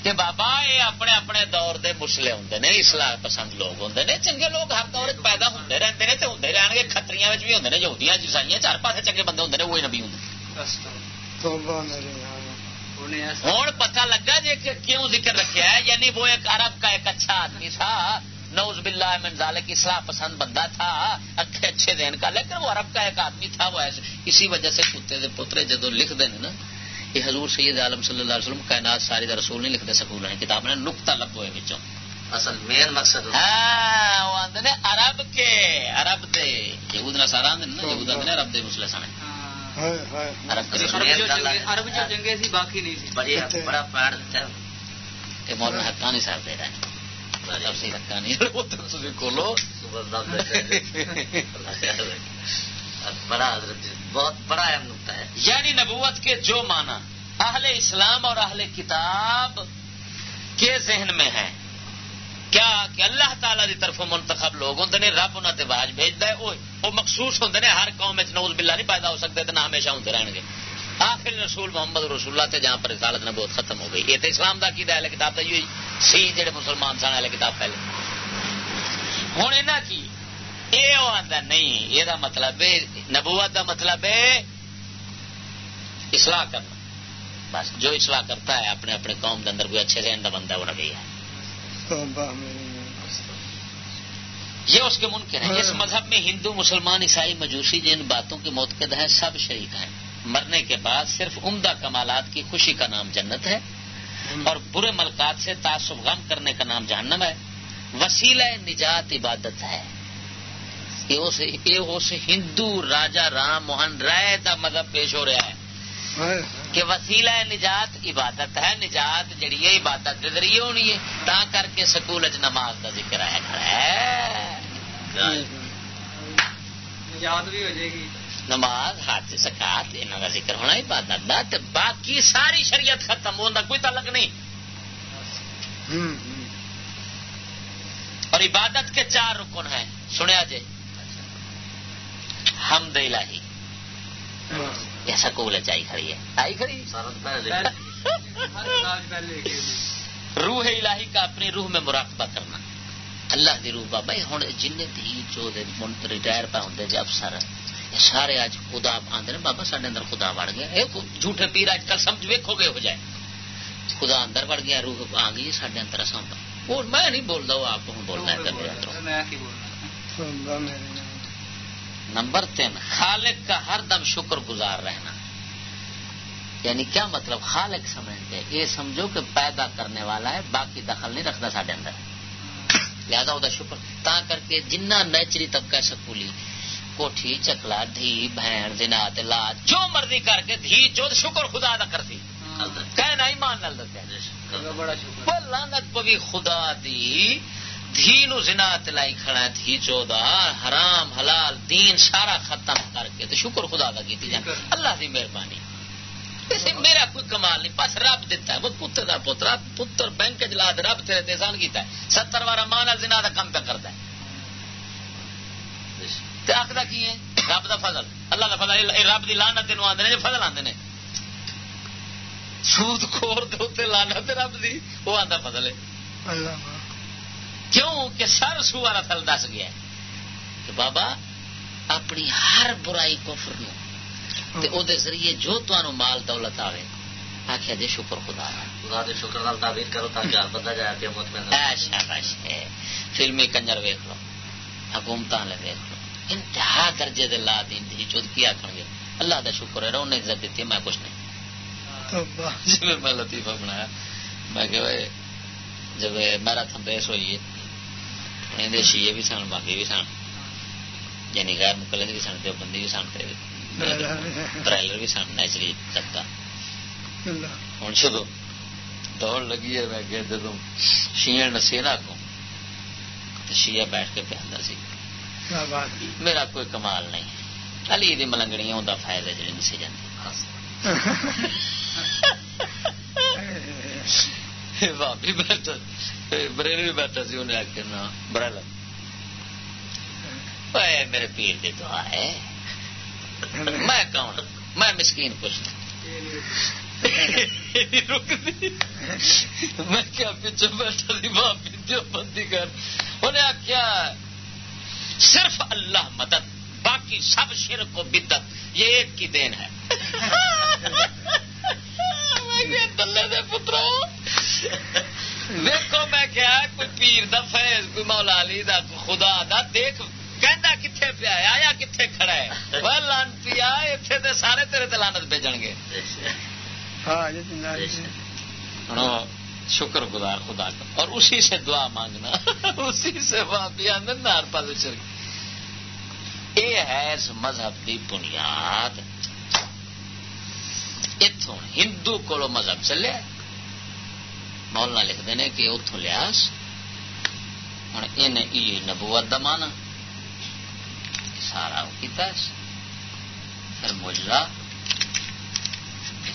Speaker 1: کہ بابا یہ اپنے اپنے دور دے مسلے ہوں نے اسلام پسند لوگ ہوں نے چنگے لوگ ہر دور پیدا ہوتے رہتے ہیں تو ہوں رہن گے کتری بھی ہوں یہودیاں جسائیاں چار پاس چنگے بندے ہوں وہی نبی ہوں ہوں پتا لگا جی کیوں ذکر رکھا ہے یعنی وہ ایک عرب کا ایک اچھا آدمی تھا نوز باللہ من ذالک اصلاح پسند بندہ تھا اچھے اچھے دین کا لیکن وہ عرب کا ایک آدمی تھا وہ اسی وجہ سے کتے دے پترے جدو لکھ دیں نا یہ حضور سید عالم صلی اللہ علیہ وسلم کائنات ساری دا رسول نہیں لکھتے سکول ہیں کتاب نے نقطہ لبو ہے بچوں۔ اصل مین مقصد ہاں وہ آندے نے عرب کے عرب دے۔ یہود نہ سارا آندے نا یہود آندے عرب دے سنے عرب جو سی باقی نہیں سی۔ بڑی بڑا پہاڑ ہے۔ کہ مولانا حقانی صاحب دے رہے ہیں۔ تفسیر حقانی۔ وہ تفسیر کھولو۔ بڑا حضرت بہت بڑا اہم نقطہ ہے۔ یعنی نبوت کے جو معنی اہل اسلام اور اہل کتاب کے ذہن میں ہے، کیا کہ اللہ تعالی دی طرف منتخب لوگ ہوں نے، رب انہوں نے باج بھیجتا ہے وہ مخصوص ہوں نے، ہر قوم نوز بلا نہیں پیدا ہو سکتے تو نہ ہمیشہ ہوتے رہن گے۔ آخر رسول محمد رسول اللہ تے جہاں پر رسالت نے بہت ختم ہو گئی۔ یہ تو اسلام دا کی اہل کتاب کا یہ سی جڑے مسلمان سن، اہل کتاب پہلے۔ ہوں یہاں کی یہ آتا نہیں یہ مطلب نبوت کا مطلب ہے اصلاح کرنا۔ بس جو اصلاح کرتا ہے اپنے اپنے قوم کے اندر کوئی اچھے ذہن کا بندہ وہ نبی ہے۔ یہ اس کے ممکن ہے اس مذہب میں ہندو مسلمان عیسائی مجوسی جن باتوں کے موتقد ہیں سب شریک ہیں۔ مرنے کے بعد صرف عمدہ کمالات کی خوشی کا نام جنت ہے۔ اور برے ملکات سے تعصب غم کرنے کا نام جہنم ہے۔ وسیلہ نجات عبادت ہے۔ ہندو راجا رام موہن رائے کا مذہب پیش ہو رہا ہے۔ کہ وسیلہ نجات عبادت ہے نجات جڑی ہے عبادت کے ذریعے ہونی ہے تا کر کے سکول نماز کا ذکر ہے۔ نماز ہاتھ سکات یہاں کا ذکر ہونا عبادت باقی ساری شریعت ختم ہونے کا کوئی تعلق نہیں۔ اور عبادت کے چار رکن ہیں سنیا جی۔ حمد الہی۔ ایسا کو بولے چائی کھڑی ہے۔ آئی کھڑی؟ روح الہی کا اپنی روح میں مراقبہ کرنا۔ اللہ دی روح بابا ہوں جن دھی چو ریٹائر پہ ہوں جی افسر۔ سارے اج خدا آدھے بابا سڈے اندر خدا وڑ گیا۔ یہ جھوٹے پیر اج کل سمجھ ویکو گے ہو جائے۔ خدا اندر وڑ گیا روح آ گئی سڈے اندر اصل وہ میں نہیں بولتا وہ آپ بولنا ہے نمبر تین خالق کا ہر دم شکر گزار رہنا۔ یعنی کیا مطلب؟ خالق سمجھتے یہ سمجھو کہ پیدا کرنے والا ہے باقی دخل نہیں رکھتا سڈے اندر۔ لہٰذا وہ شکر۔ تا کر کے جنہ نیچری طبقہ سکولی کوٹھی چکلا دھی بہن دنا لا جو مرضی کر کے دھی جو شکر خدا دا کرتی۔ کہنا ایمان نال دسیا۔ لانت پوی خدا دی دھی نو زنا تلائی کھڑا ہے دھی چودا حرام حلال دین سارا ختم کر کے تو شکر خدا دا کیتی جائے۔ اللہ دی مہربانی۔ میرا کوئی کمال نہیں بس رب دیتا ہے وہ پتر دا پتر پتر بینک جلا دے رب تیرے تحسان کیتا ہے۔ ستر بارہ ماں زنا دا کم پہ کرتا ہے۔ آخر کی ہے؟ رب دا فضل۔ اللہ دا فضل رب دی لانت تین آدھے فضل آدھے سود خور دے لانت رب دی وہ آدھا فضل ہے۔ کیوں کہ سر سو والا فل دس گیا کہ بابا اپنی ہر برائی کفر نو تے او دے ذریعے جو تمہوں مال دولت آئے آخیا جی شکر خدا خدا دے شکر نال تعبیر کرو تاکہ بندہ جائے کہ مطمئن فلمی کنجر ویخ لو حکومت لے ویخ لو انتہا درجے دے لا دین دی چود کی آخر گے۔ اللہ دا شکر ہے انہیں عزت دیتی میں کچھ نہیں۔ جب میں لطیفہ بنایا۔ میں کہ جب میرا تھم ریس ہوئی ہے شیے بھی سن باقی بھی سن یعنی غیر مقلد بھی سن بھی سن بھی سن نیچری ہوں دوڑ لگی ہے میں کہ نہ کو شیعہ بیٹھ کے پہ سی میرا کوئی کمال نہیں علی دی ملنگڑی ہوں فائدہ جڑی نسی جاتی بھابی بیٹھا بریل بھی بیٹھا سی، انہیں آخر نا برل میرے پیر دی دعا ہے۔ میں کون؟ میں مسکین کچھ میں کیا پیچھے بیٹھا سی بھابی بندی کر۔ انہیں آخیا صرف اللہ مدد، باقی سب شرک و بدت یہ ایک کی دین ہے۔ دلے پترو۔ دیکھو میں کیا کوئی پیر دا فیض کوئی مولا علی دا خدا دا۔ دیکھ کہندا کتنے پیا آیا کھڑا ہے؟ وہ سارے تیرے دلانت بھیجن گے۔ شکر گزار خدا کا۔ اور اسی سے دعا مانگنا اسی سے واپی آدھے نار یہ ہے اس مذہب کی بنیاد اتوں ہندو کو مذہب چلے مولانا لکھتے ہیں کہ اتوں لیا ہوں یہ نبوت دمانا سارا کیتا پھر مجرا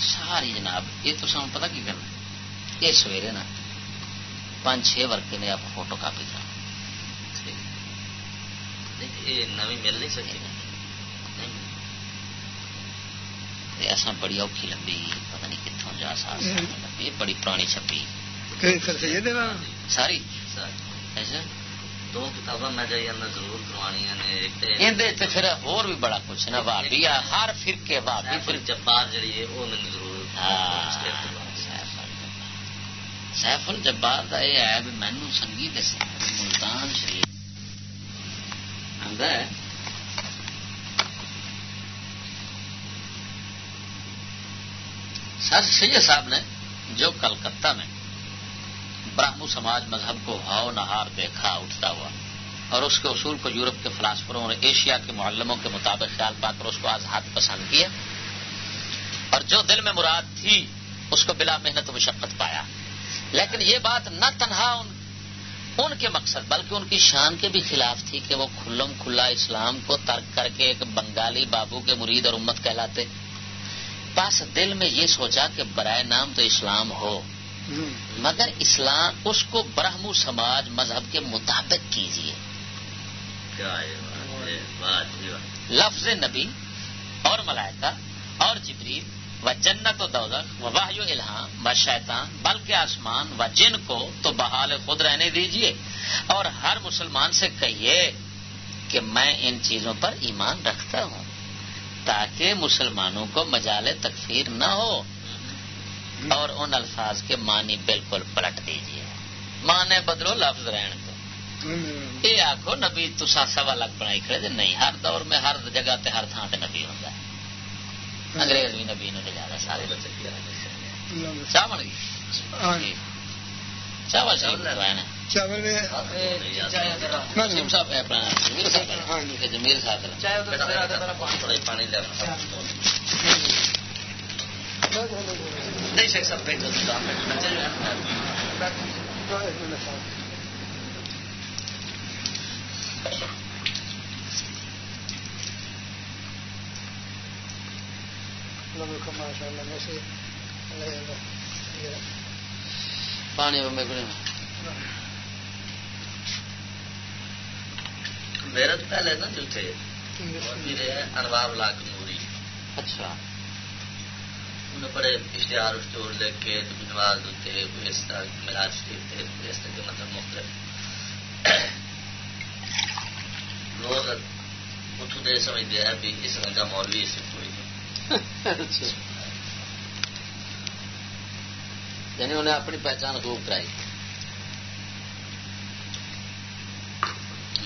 Speaker 1: ساری جناب یہ تو سب پتا کی کرنا یہ سویرے نا پانچ چھ ورکے نے آپ فوٹو کاپی کرا نوی مل نہیں سکتی ایسا بڑی اوکھی پتہ نہیں کتوں جا سا یہ بڑی پرانی چھپی ساری ایسا دو کتاباں میں جائی ضرور کروانی پھر اور بھی بڑا کچھ نا بھابی ہر فرقے بھابی پھر جبار جڑی ہے وہ میں ضرور سیف الجبار کا یہ ہے مینو سنگی ملتان شریف ہے سر سید صاحب نے جو کلکتہ میں براہمو سماج مذہب کو ہاؤ نہار دیکھا، اٹھتا ہوا، اور اس کے اصول کو یورپ کے فلاسفروں اور ایشیا کے معلموں کے مطابق خیال پا کر اس کو آزاد پسند کیا، اور جو دل میں مراد تھی، اس کو بلا محنت و مشقت پایا۔ لیکن یہ بات نہ تنہا ان ان کے مقصد، بلکہ ان کی شان کے بھی خلاف تھی کہ وہ کھلم کھلا اسلام کو ترک کر کے ایک بنگالی بابو کے مرید اور امت کہلاتے۔ پاس دل میں یہ سوچا کہ برائے نام تو اسلام ہو مگر اسلام اس کو برہمو سماج مذہب کے مطابق کیجیے۔ لفظ نبی اور ملائکہ اور جبریل
Speaker 4: و جنت و دوزخ و واہ الہام و شیطان بلکہ آسمان و جن کو تو بحال خود رہنے دیجیے اور ہر مسلمان سے کہیے کہ میں ان چیزوں پر ایمان رکھتا ہوں۔ تاکہ مسلمانوں کو مجال تکفیر نہ ہو۔ اور ان الفاظ کے معنی بالکل پلٹ دیجیے۔ مانے بدلو لفظ رہن تو یہ آخو نبی تسا سوا لگ بنائی کھڑے نہیں ہر دور میں ہر جگہ تے ہر تھان تے نبی ہوتا ہے۔ انگریز بھی نبی نے لے سارے۔ چاہ بن گئی چاول چاول صاحب جمیل صاحب پانی نہیں شیخ صاحب پانی میرے تو پہلے نا جو تھے میرے انوار لاکھ نوری۔ اچھا۔ انہیں بڑے اشتہار اشتہار لکھ کے نواز ہوتے کوئی اس طرح ملاج شریف تھے کوئی اس طرح کے مطلب مختلف۔ لوگ اتو دے سمجھتے ہیں بھی اس رنگ کا مولوی اس کوئی۔ اچھا۔ یعنی انہیں اپنی پہچان خوب کرائی۔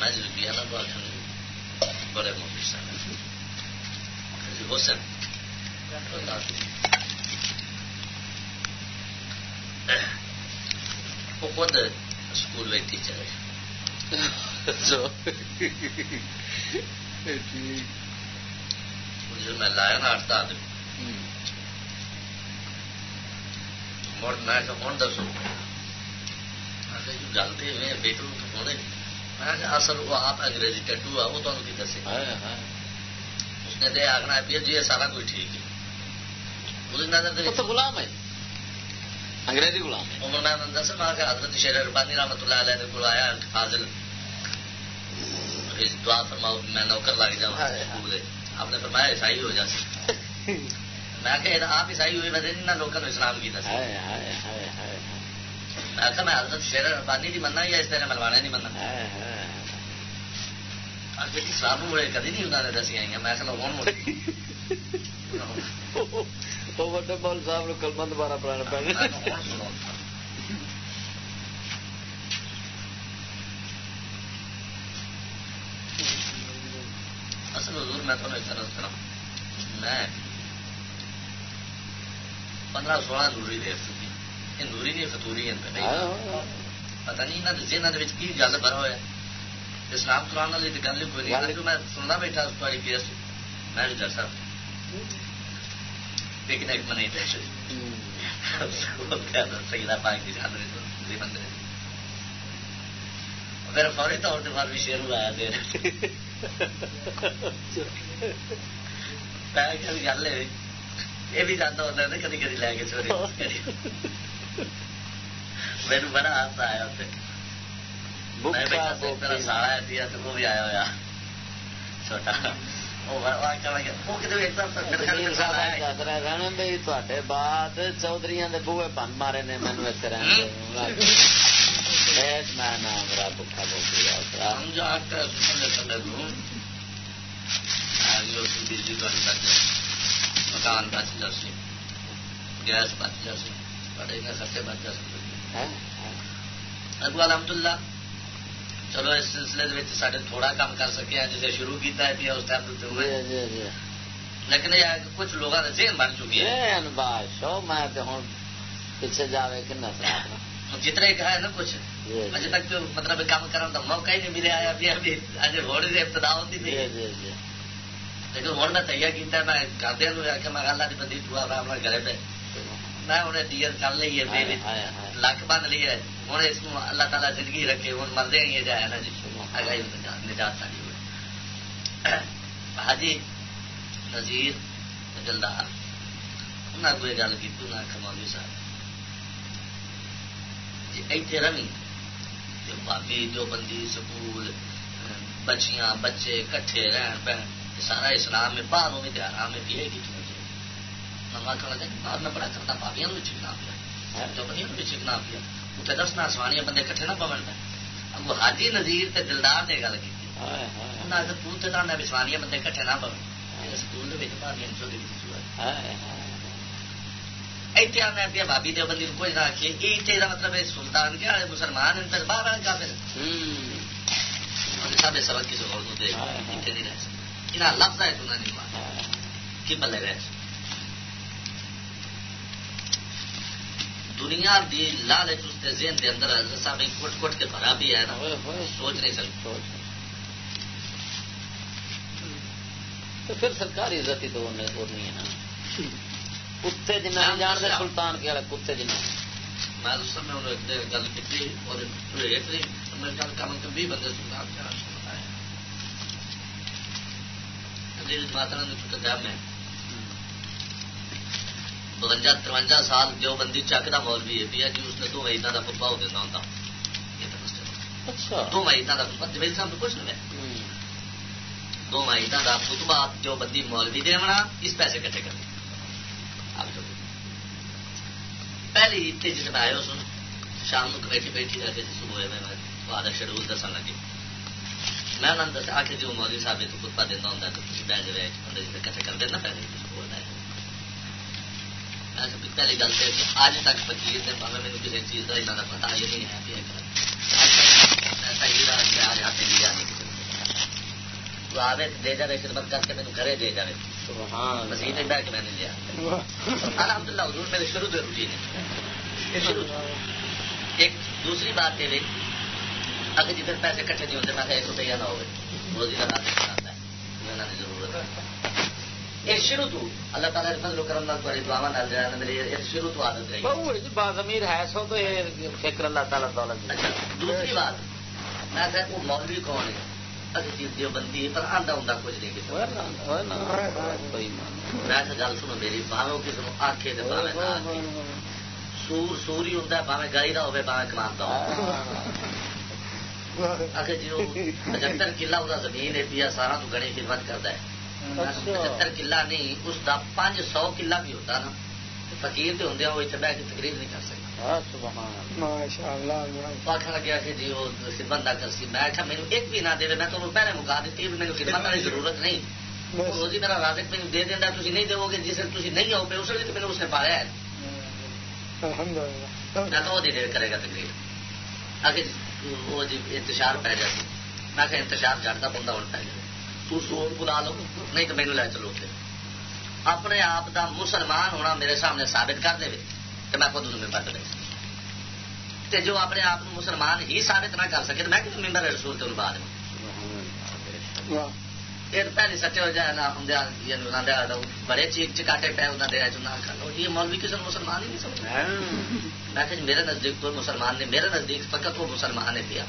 Speaker 4: میں جب گیا نا بڑے موبی صاحب۔ حسن وہ خود اسکول میں ٹیچر ہے۔ میں لایا نا اٹھتا مڑ میں ہوں دسو گل تو ہونے میں اصل وہ آپ انگریزی ٹٹو آ وہ تمہیں کی دسے اس نے تو آخنا پی جی یہ سارا کچھ ٹھیک ہے۔ وہ نظر تو غلام ہے۔ انگریزی غلام ہے۔ عمر میں دس میں حضرت شیر ربانی رحمت اللہ علیہ کو آیا فاضل۔ دعا فرماؤ میں نوکر لگ جاؤں آپ نے فرمایا عیسائی ہو جاتی میں کہ آپ عیسائی ہوئے میں نہ لوگوں اسلام کی دس میں کہ میں حضرت شیر ربانی نہیں مننا یا اس طرح ملوانے نہیں مننا اسلام مڑے کدی نہیں انہوں نے دسی آئی میں کہ ہوں مڑے؟ بڑے بول صاحب کلمہ دوبارہ پڑھانا پڑنا۔ اصل حضور میں تمہیں ایک کرا میں پندرہ سولہ نوری دیر چکی یہ نوری نہیں فتوری پتا نہیں یہاں کے کی گل بھر ہوا اسلام قرآن والی تو گل کوئی نہیں میں سننا بیٹھا تاری کیس میں بھی دسا پکنک منی سیدہ پاک کی جان بندے میرا فوری طور پہ بھی شیر لایا دے گل ہے یہ بھی جانا ہوتا ہے کدی کدی لے کے سوری میرے بڑا ہاتھ آیا میرا سارا ہے تو وہ بھی آیا ہوا چھوٹا بعد چودھری بوے بند مارے نے مینو اتنے میں نام مکان بچ جاسی گیس بچ جاسی بڑے خرچے بچ جا سکتے ابو الحمد اللہ چلو اس سلسلے سارے تھوڑا کام کر سکے ہیں جسے شروع کیتا ہے پیا اس ٹائم جی، جی، جی۔ لیکن یہ کچھ لوگوں کا ذہن بن چکی ہے میں پیچھے جاوے کنا جتنا ایک ہے نا کچھ اجے تک مطلب کام کرنے کا موقع ہی نہیں ملے آیا ابھی ہونے سے ابتدا ہوتی تھی لیکن ہوں میں تیار کیا میں گردے آخیا میں گل آئی بندی تو اپنا گھر پہ میں انہیں دیت کر لی ہے لک بن لی ہے ہوں اس اللہ تعالیٰ زندگی رکھے ہوں مردے نہیں جایا نا جی نجات ساری حاجی نظیر دلدار انہیں کوئی گل کی نہ کماوی صاحب جی ایتھے جو بابی جو بندی سکول بچیاں بچے کٹھے رہن پہن سارا اسلام میں باہروں میں آرام میں ہے کہ میں بڑا کرتا بھی چکنا پیا۔ چوبنیاں بھی چکنا پیا۔ اتنے دسنا سوانیاں بندے کٹھے نہ پون پہ اگو حاجی نظیر تے دلدار نے گل کی۔ انہیں اگر تو تے بھی سوانیاں بندے کٹھے نہ پون سکول پابیاں چوری اتنے میں پیا بابی دے بندی کوئی نہ آخیے یہ مطلب سلطان کیا مسلمان سب سبق کسی اور دے اتنے نہیں رہ سکتے۔ یہاں لفظ ہے تو نہیں مان کی بلے رہ دنیا دی لالچ اس کے ذہن کے اندر صاحب کٹ کٹ کے بھرا بھی ہے نا سوچ نہیں سکتے
Speaker 1: پھر سرکاری عزت ہی تو نہیں ہے نا کتے جنہ جان دے سلطان کے والے کتے جنہ
Speaker 4: میں اس سمے گل کی اور میرے خیال کم کم بھی بندے سلطان کے ماتا میں بونجا ترونجا سال جو بندی چک کا مول بھی ہے جی اس نے دو مہینہ کا فٹبا ہو دیتا ہوں دو مہینہ کا فٹبا جب صاحب کچھ نہیں دو مہینہ کا فٹبا جو بندی مول بھی دے اس پیسے کٹھے کرنے۔ پہلی عید جس میں آئے اس شام کو کمیٹی بیٹھی رہ کے صبح میں آدھا شیڈول دسن لگی۔ میں انہوں نے کے جو مولوی صاحب تو خطبہ دینا ہوں تو بہ جائے بندے جی کٹھے کر دینا پہلے پہلی گل تو کہ اج تک فکیر نے پاوے میرے کسی چیز کا کا پتا یہ نہیں ہے تو آوے دے جائے خدمت کر کے میرے گھرے دے جائے مسیح بہ کے میں نے لیا الحمد للہ حضور میرے شروع سے روٹین ہے ایک دوسری بات یہ اگر جی پھر پیسے کٹھے نہیں ہوتے میں ایک روپیہ نہ ہوئے روزی کا ہے۔ ضرورت ہے۔ یہ شروع تو اللہ تعالیٰ فضل و کرم نال تھوڑی دعاواں نال جڑا میری شروع تو عادت رہی
Speaker 1: بہو جی باز امیر ہے سو تو یہ فکر اللہ تعالیٰ دولت
Speaker 4: اچھا دوسری بات میں کہ وہ مولوی کون ہے؟ بندی پر آدھا ہوں کچھ نہیں میں گل سنو میری کسی سور سور ہی ہوں گائی ہوے پاوے کمان کا آخر جی وہ پچہتر کلا وہ زمین ہے پیا سارا تو گڑی خدمت کرتا ہے۔ پچہتر کلا نہیں اس کا پانچ سو کلا بھی ہوتا نا۔ فقیر تو ہوں وہ اتنے بہ کے تقریر نہیں کر سکتا آخر لگیا کہ جی وہ خدمت نہ کر سی۔ میں آخیا میرے ایک بھی نہ دے میں تمہیں پہلے مکا دیتی میرے خدمت والی ضرورت نہیں۔ روزی میرا رازق مجھے دے دینا تھی نہیں دو گے جس تھی نہیں آؤ پہ اس لیے تو میرے اس نے پایا ہے۔ میں تو وہ دیر کرے گا تقریر۔ آگے وہ جی انتشار پی جاتی میں کہ انتشار جڑتا بندہ ہوں پی جائے تو سور بلا لو نہیں تو مینو لے چلو اپنے آپ کا مسلمان ہونا میرے سامنے ثابت کر دے تو میں خود ممبر دے جو اپنے آپ مسلمان ہی ثابت نہ کر سکے تو میں کتنے ممبر رسول تو بعد پہلے سچے ہو جائے نا بڑے چیک چکاٹے پہ انہوں نے کرو یہ مولوی کسی مسلمان ہی نہیں سمجھ میں کہ میرے نزدیک کوئی مسلمان نہیں میرے نزدیک فقط وہ مسلمان ہے پیا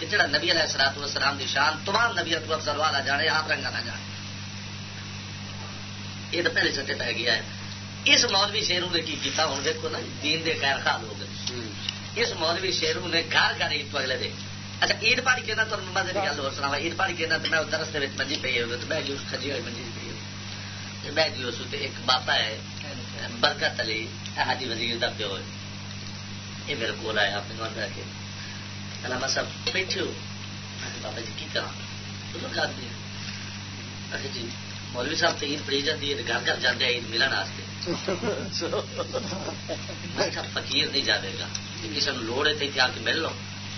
Speaker 4: کہ جڑا نبی علیہ السلام والسلام دی شان تمام نبی تو افضل والا جانے آپ رنگا نہ جانے یہ تو پہلے سچے پہ گیا ہے اس مولوی شیرو نے کی کیتا ہوں دیکھو نا دین دے خیر خال ہو گئے اس مولوی شیرو نے گھر گھر عید تو اگلے دے اچھا عید پاڑی کہنا تو گل اور سنا عید پاڑی کہنا تو میں درس منجی پی ہوئے تو بہ گئی اس کھجی ہوئی منجی پی ہوئی بہ گئی اس ایک بابا ہے برکت علی حاجی وزیر کا پیو ہے۔ یہ میرے کو آیا اپنے گھر رہ کے۔ علامہ صاحب بیٹھے ہو۔ بابا جی کی کرا آدمی اچھا جی مولوی صاحب تو عید پڑی جاتی ہے گھر گھر جانے عید ملن واسطے۔ فقیر نہیں جائے گا۔ کسی نے لوڑ ہے تو آ کے مل لو۔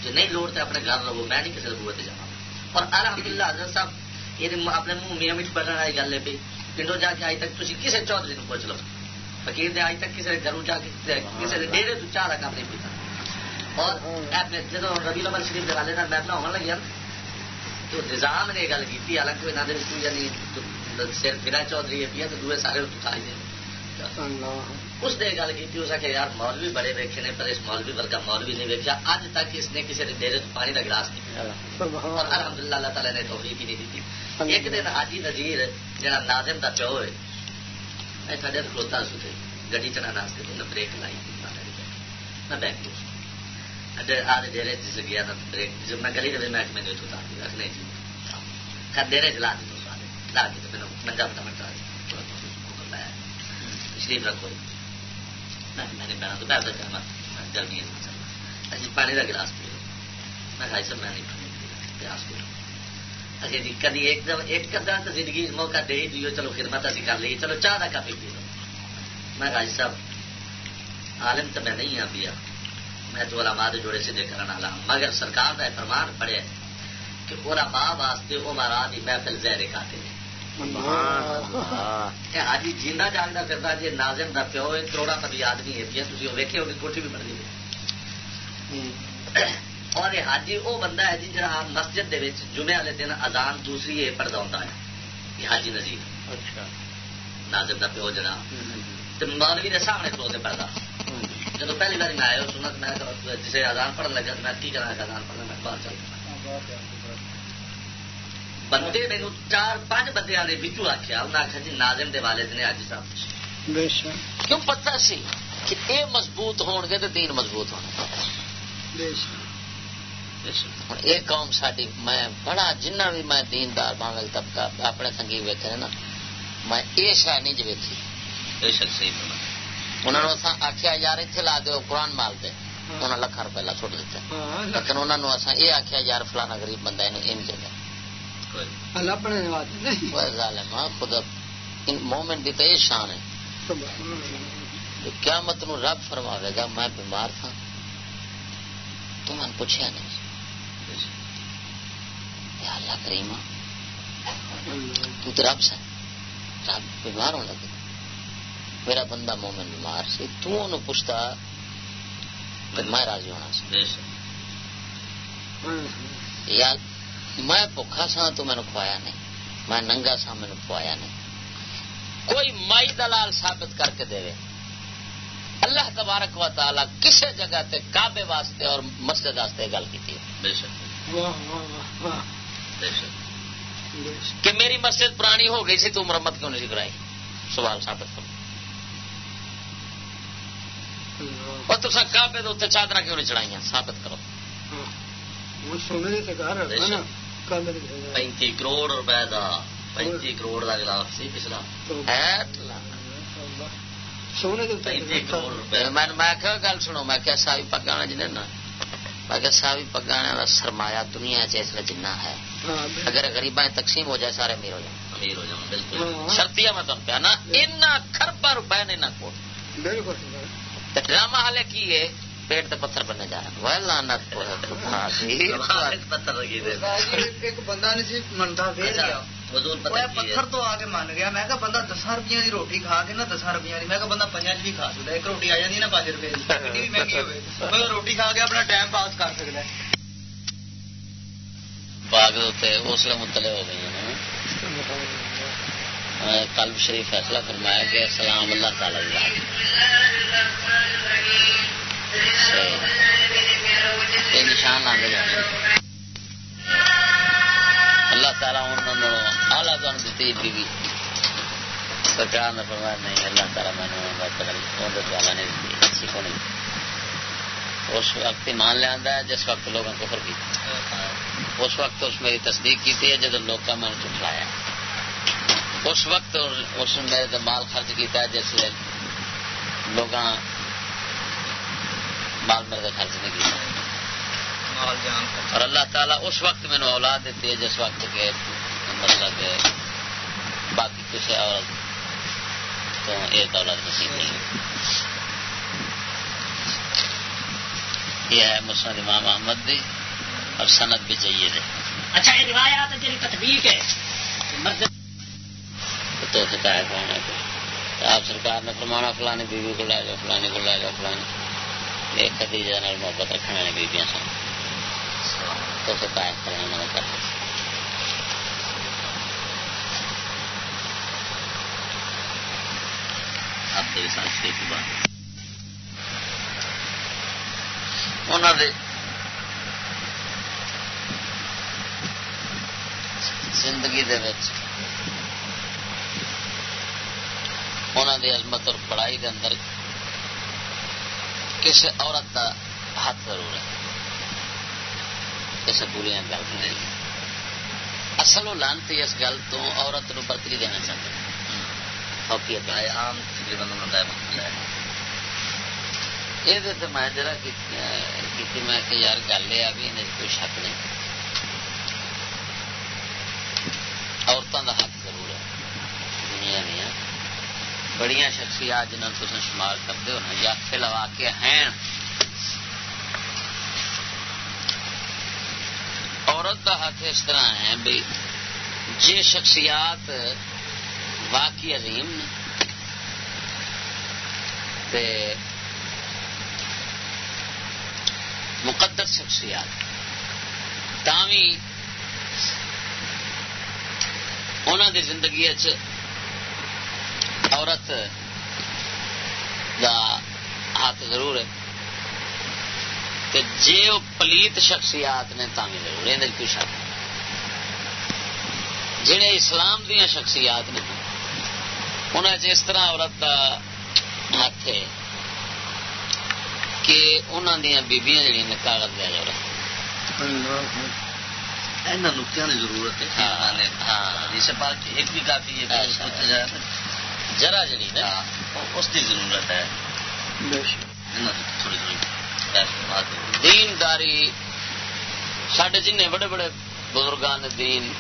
Speaker 4: جی نہیں لوڑ تو اپنے گھر رہو میں نہیں کسی بوے جا اور الحمد للہ حضرت صاحب یعنی یہ اپنے منہ میاں میٹ بڑھنے والی گل ہے بھی پنڈوں جا کے آج تک تھی کسی چودھری کو پوچھ لو۔ فقیر نے آج تک کسی گھروں جا کے کسی نے ڈیری تو چاہ کام نہیں پیتا اور جب ربی لمن شریف کے والے میں اپنا ہونے لگیا تو نظام نے گل کی حالانکہ یہاں یعنی صرف بنا چودھری ہے پیا، تو دوسرے سارے اٹھائی دے۔ اس نے گل کی اس کہ یار مولوی بڑے ویکے نے پر اس مولوی ورگا مولوی نہیں ویکیا اج تک اس نے کسی نے ڈیرے پانی کا گلاس نہیں اور الحمد للہ اللہ تعالیٰ نے توفیق ہی نہیں دیتی۔ ایک دن حاجی نظیر جہاں ناظم کا پیو ہے میں تھوڑے کھلوتا سو گڈی چنا ناستے بریک لائی میں بینک آج ڈیرے گیا نا بریک جب میں گلی رہے میں میں نہیں جی خیر ڈیرے چلا لا دی تو میں منجا بتا تشریف رکھو۔ میں میں نے پہنا تو پیر کرنا گرمی ہے اچھی پانی کا گلاس پی لو میں کہا سب میں نہیں پانی گلاس پی لو اچھا جی کدی ایک دم ایک کدا تو زندگی موقع دے ہی دیو، چلو خدمت اسی کر لی چلو چاہ کا کافی پی لو میں کہا جی، صاحب، عالم تو میں نہیں ہاں پیا۔ میں تو علامات جوڑے سے دے کرنا والا ہاں۔ مگر سرکار کا فرمان پڑے کہ وہ ماں واسطے وہ مہاراج محفل زہر کھاتے ہیں۔ حاجی جینا پھرتا جی نازم کا پیو ایک کروڑا پتی آدمی ہے تھی ہوگی کوٹھی بھی بن گئی اور یہ حاجی وہ بندہ ہے جی جہاں مسجد دے جمعے والے دن اذان دوسری یہ پڑھتا ہے یہ حاجی نظیر نازم کا پیو جڑا مولوی نے سامنے کلو سے پڑھتا جب پہلی بار میں آیا سنت میں جسے آزان پڑھنے لگا تو میں کی کرا آزان پڑھنا میں باہر چل بندے مینو چار پانچ بندے والے بچو آخیا انہیں آخیا جی نازم دے والے نے اج صاحب
Speaker 1: کیوں پتا سی کہ یہ مضبوط ہون گے تو دین مضبوط ہونا یہ قوم ساری میں بڑا جنہ بھی میں دیندار باغل طبقہ اپنے سنگی ویکے نا میں یہ شہ نہیں جی ویکھی
Speaker 4: بے شک صحیح بولا
Speaker 1: انہوں نے آخیا یار اتنے لا دو قرآن مال دے انہیں لکھا روپے لا چھوڑ دیتے لیکن انہوں نے اصا یہ آخیا یار فلانا غریب بندہ یہ خدا مومن کی تو یہ شان ہے۔ کیا مت نو رب فرماوے گا میں بیمار تھا۔ تو میں پوچھا نہیں۔ اللہ کریم تو تو رب سے رب بیمار ہونے لگے۔ میرا بندہ مومن بیمار سی تو انہوں پوچھتا میں راضی ہونا سی۔ یا میں بخا سا تو مینو کھوایا نہیں۔ میں ننگا سا مینو کھوایا نہیں۔ کوئی مائی دلال ثابت کر کے دے اللہ تبارک و تعالی کسی جگہ تے کعبے واسطے اور مسجد واسطے گل کی کہ میری مسجد پرانی ہو گئی سی تو مرمت کیوں نہیں کرائی سوال ثابت کرو۔ اور تو کعبے اتنے چادر کیوں نہیں چڑھائی ثابت کرو۔
Speaker 4: پینتی کروڑ روپے کا پینتی کروڑ کا گلاس سی پچھلا۔ پینتی کروڑ روپے۔
Speaker 1: میں گل سنو میں کیا ساوی پگا جن میں کیا ساوی پگا کا سرمایہ دنیا چ جنا ہے۔ اگر غریباں تقسیم ہو جائے سارے امیر ہو جائیں۔
Speaker 4: امیر ہو بالکل۔
Speaker 1: شرطیا میں تم پیا نا خربا نے کو ڈرامہ حالے کی ہے؟ پیٹ تے پتھر بننے جا رہا لانت
Speaker 4: پتھر لگی دے
Speaker 2: ایک بندہ نہیں سی منتا
Speaker 4: ہے؟
Speaker 2: پتھر تو آ کے من گیا۔ میں کہ بندہ دساں روپیہ کی روٹی کھا کے نا کی میں کہ بندہ پنجا چ بھی کھا سکتا ایک روٹی آ جاتی نا پانچ روپے کی بھی مہنگی ہوئے۔ روٹی کھا کے اپنا ٹائم پاس کر سکتا ہے۔
Speaker 1: باغ اس لیے متلے ہو گئی ہیں۔ کل شریف فیصلہ فرمایا کہ سلام اللہ تعالی اچھا۔ یہ نشان آگے جانے۔ اللہ تعالیٰ آلہ تمہیں دیتی بیوی۔ سرکار نے فرمایا، نہیں، اللہ تعالیٰ میں نے والا نہیں دیتی اچھی کو نہیں۔ اس وقت ایمان لے لیا ہے، جس وقت لوگوں کو فرق اس وقت اس میری تصدیق کی تھی ہے جب لوگ کا میں نے چٹلایا اس وقت اس نے میرے مال خرچ کیتا ہے جس لوگ مال میرے خرچ نہیں کیا اور اللہ تعالیٰ اس وقت میں نے اولاد دیتی ہے جس وقت کے مطلب باقی کسی عورت تو ایک اولاد نصیب نہیں یہ ہے مسند امام احمد دی اور سند بھی چاہیے دے۔
Speaker 4: اچھا یہ روایات جی تطبیق ہے۔
Speaker 1: تو شکایت ہونا آپ سرکار نے فرمانا فلانی بیوی کو لے جاؤ فلانی کو لے جاؤ فلانی۔ ایک خدیجہ نال محبت رکھنے والی بیویاں سن۔ تو شکایت کرنا انہوں نے کر۔
Speaker 4: آپ کے ساتھ کی بات۔
Speaker 1: انہوں نے زندگی دے انہوں دی عظمت اور پڑھائی دے اندر کسی عورت کا ہاتھ ضرور ہے۔ کسی بری گل نہیں۔ اصل وہ لانتی اس گل تو عورت نو برتری دینا چاہتے
Speaker 4: عام تقریباً انہوں نے طے
Speaker 1: یہ میں جرا کی میں کہ یار گل یہ بھی انہیں کوئی شک نہیں۔ عورتوں کا حق ضرور ہے۔ دنیا دیا۔ بڑی شخصیات جنہوں تم شمار کرتے ہو نا، یا لوا کے ہیں۔ عورت کا حق اس طرح ہے بھی جی شخصیات واقعی عظیم نے، تے مقدس شخصیات۔ تاوی انہوں دی زندگی عورت دا ہاتھ ضرور ہے جی وہ پلیت شخصیات نے تاوی ضرور یہ کوئی شک جہے اسلام دیا شخصیات نے انہیں اس طرح عورت کا ہاتھ ہے کہ انہوں دیا بیبیاں جہاں نے کاغذ دیا۔ جا
Speaker 4: نقطے کی ضرورت ہے۔ ہاں ایک بھی کافی ہے جرا جڑی نا اس کی ضرورت ہے تھوڑی
Speaker 1: سڈے جن بڑے بڑے بزرگان دین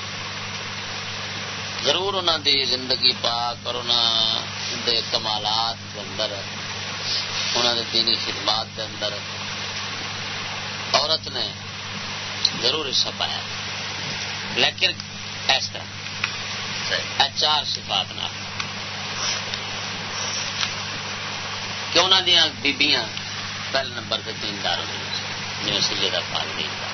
Speaker 1: ضرور انہوں دی زندگی پاک اور انہوں دے کمالات کے اندر انہوں نے دینی خدمات کے اندر عورت نے ضرور حصہ پایا لیکن اس طرح چار صفات نہ کہ انہوں دیا بیبیاں پہلے نمبر سے دیندار ہو گئی جی سیے کا پال دیندار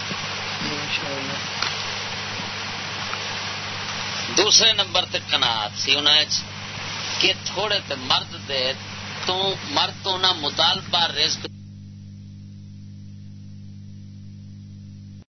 Speaker 1: دوسرے نمبر تے کنات سی انہیں کہ تھوڑے تے مرد دے، تو مرد تو نہ مطالبہ، رزق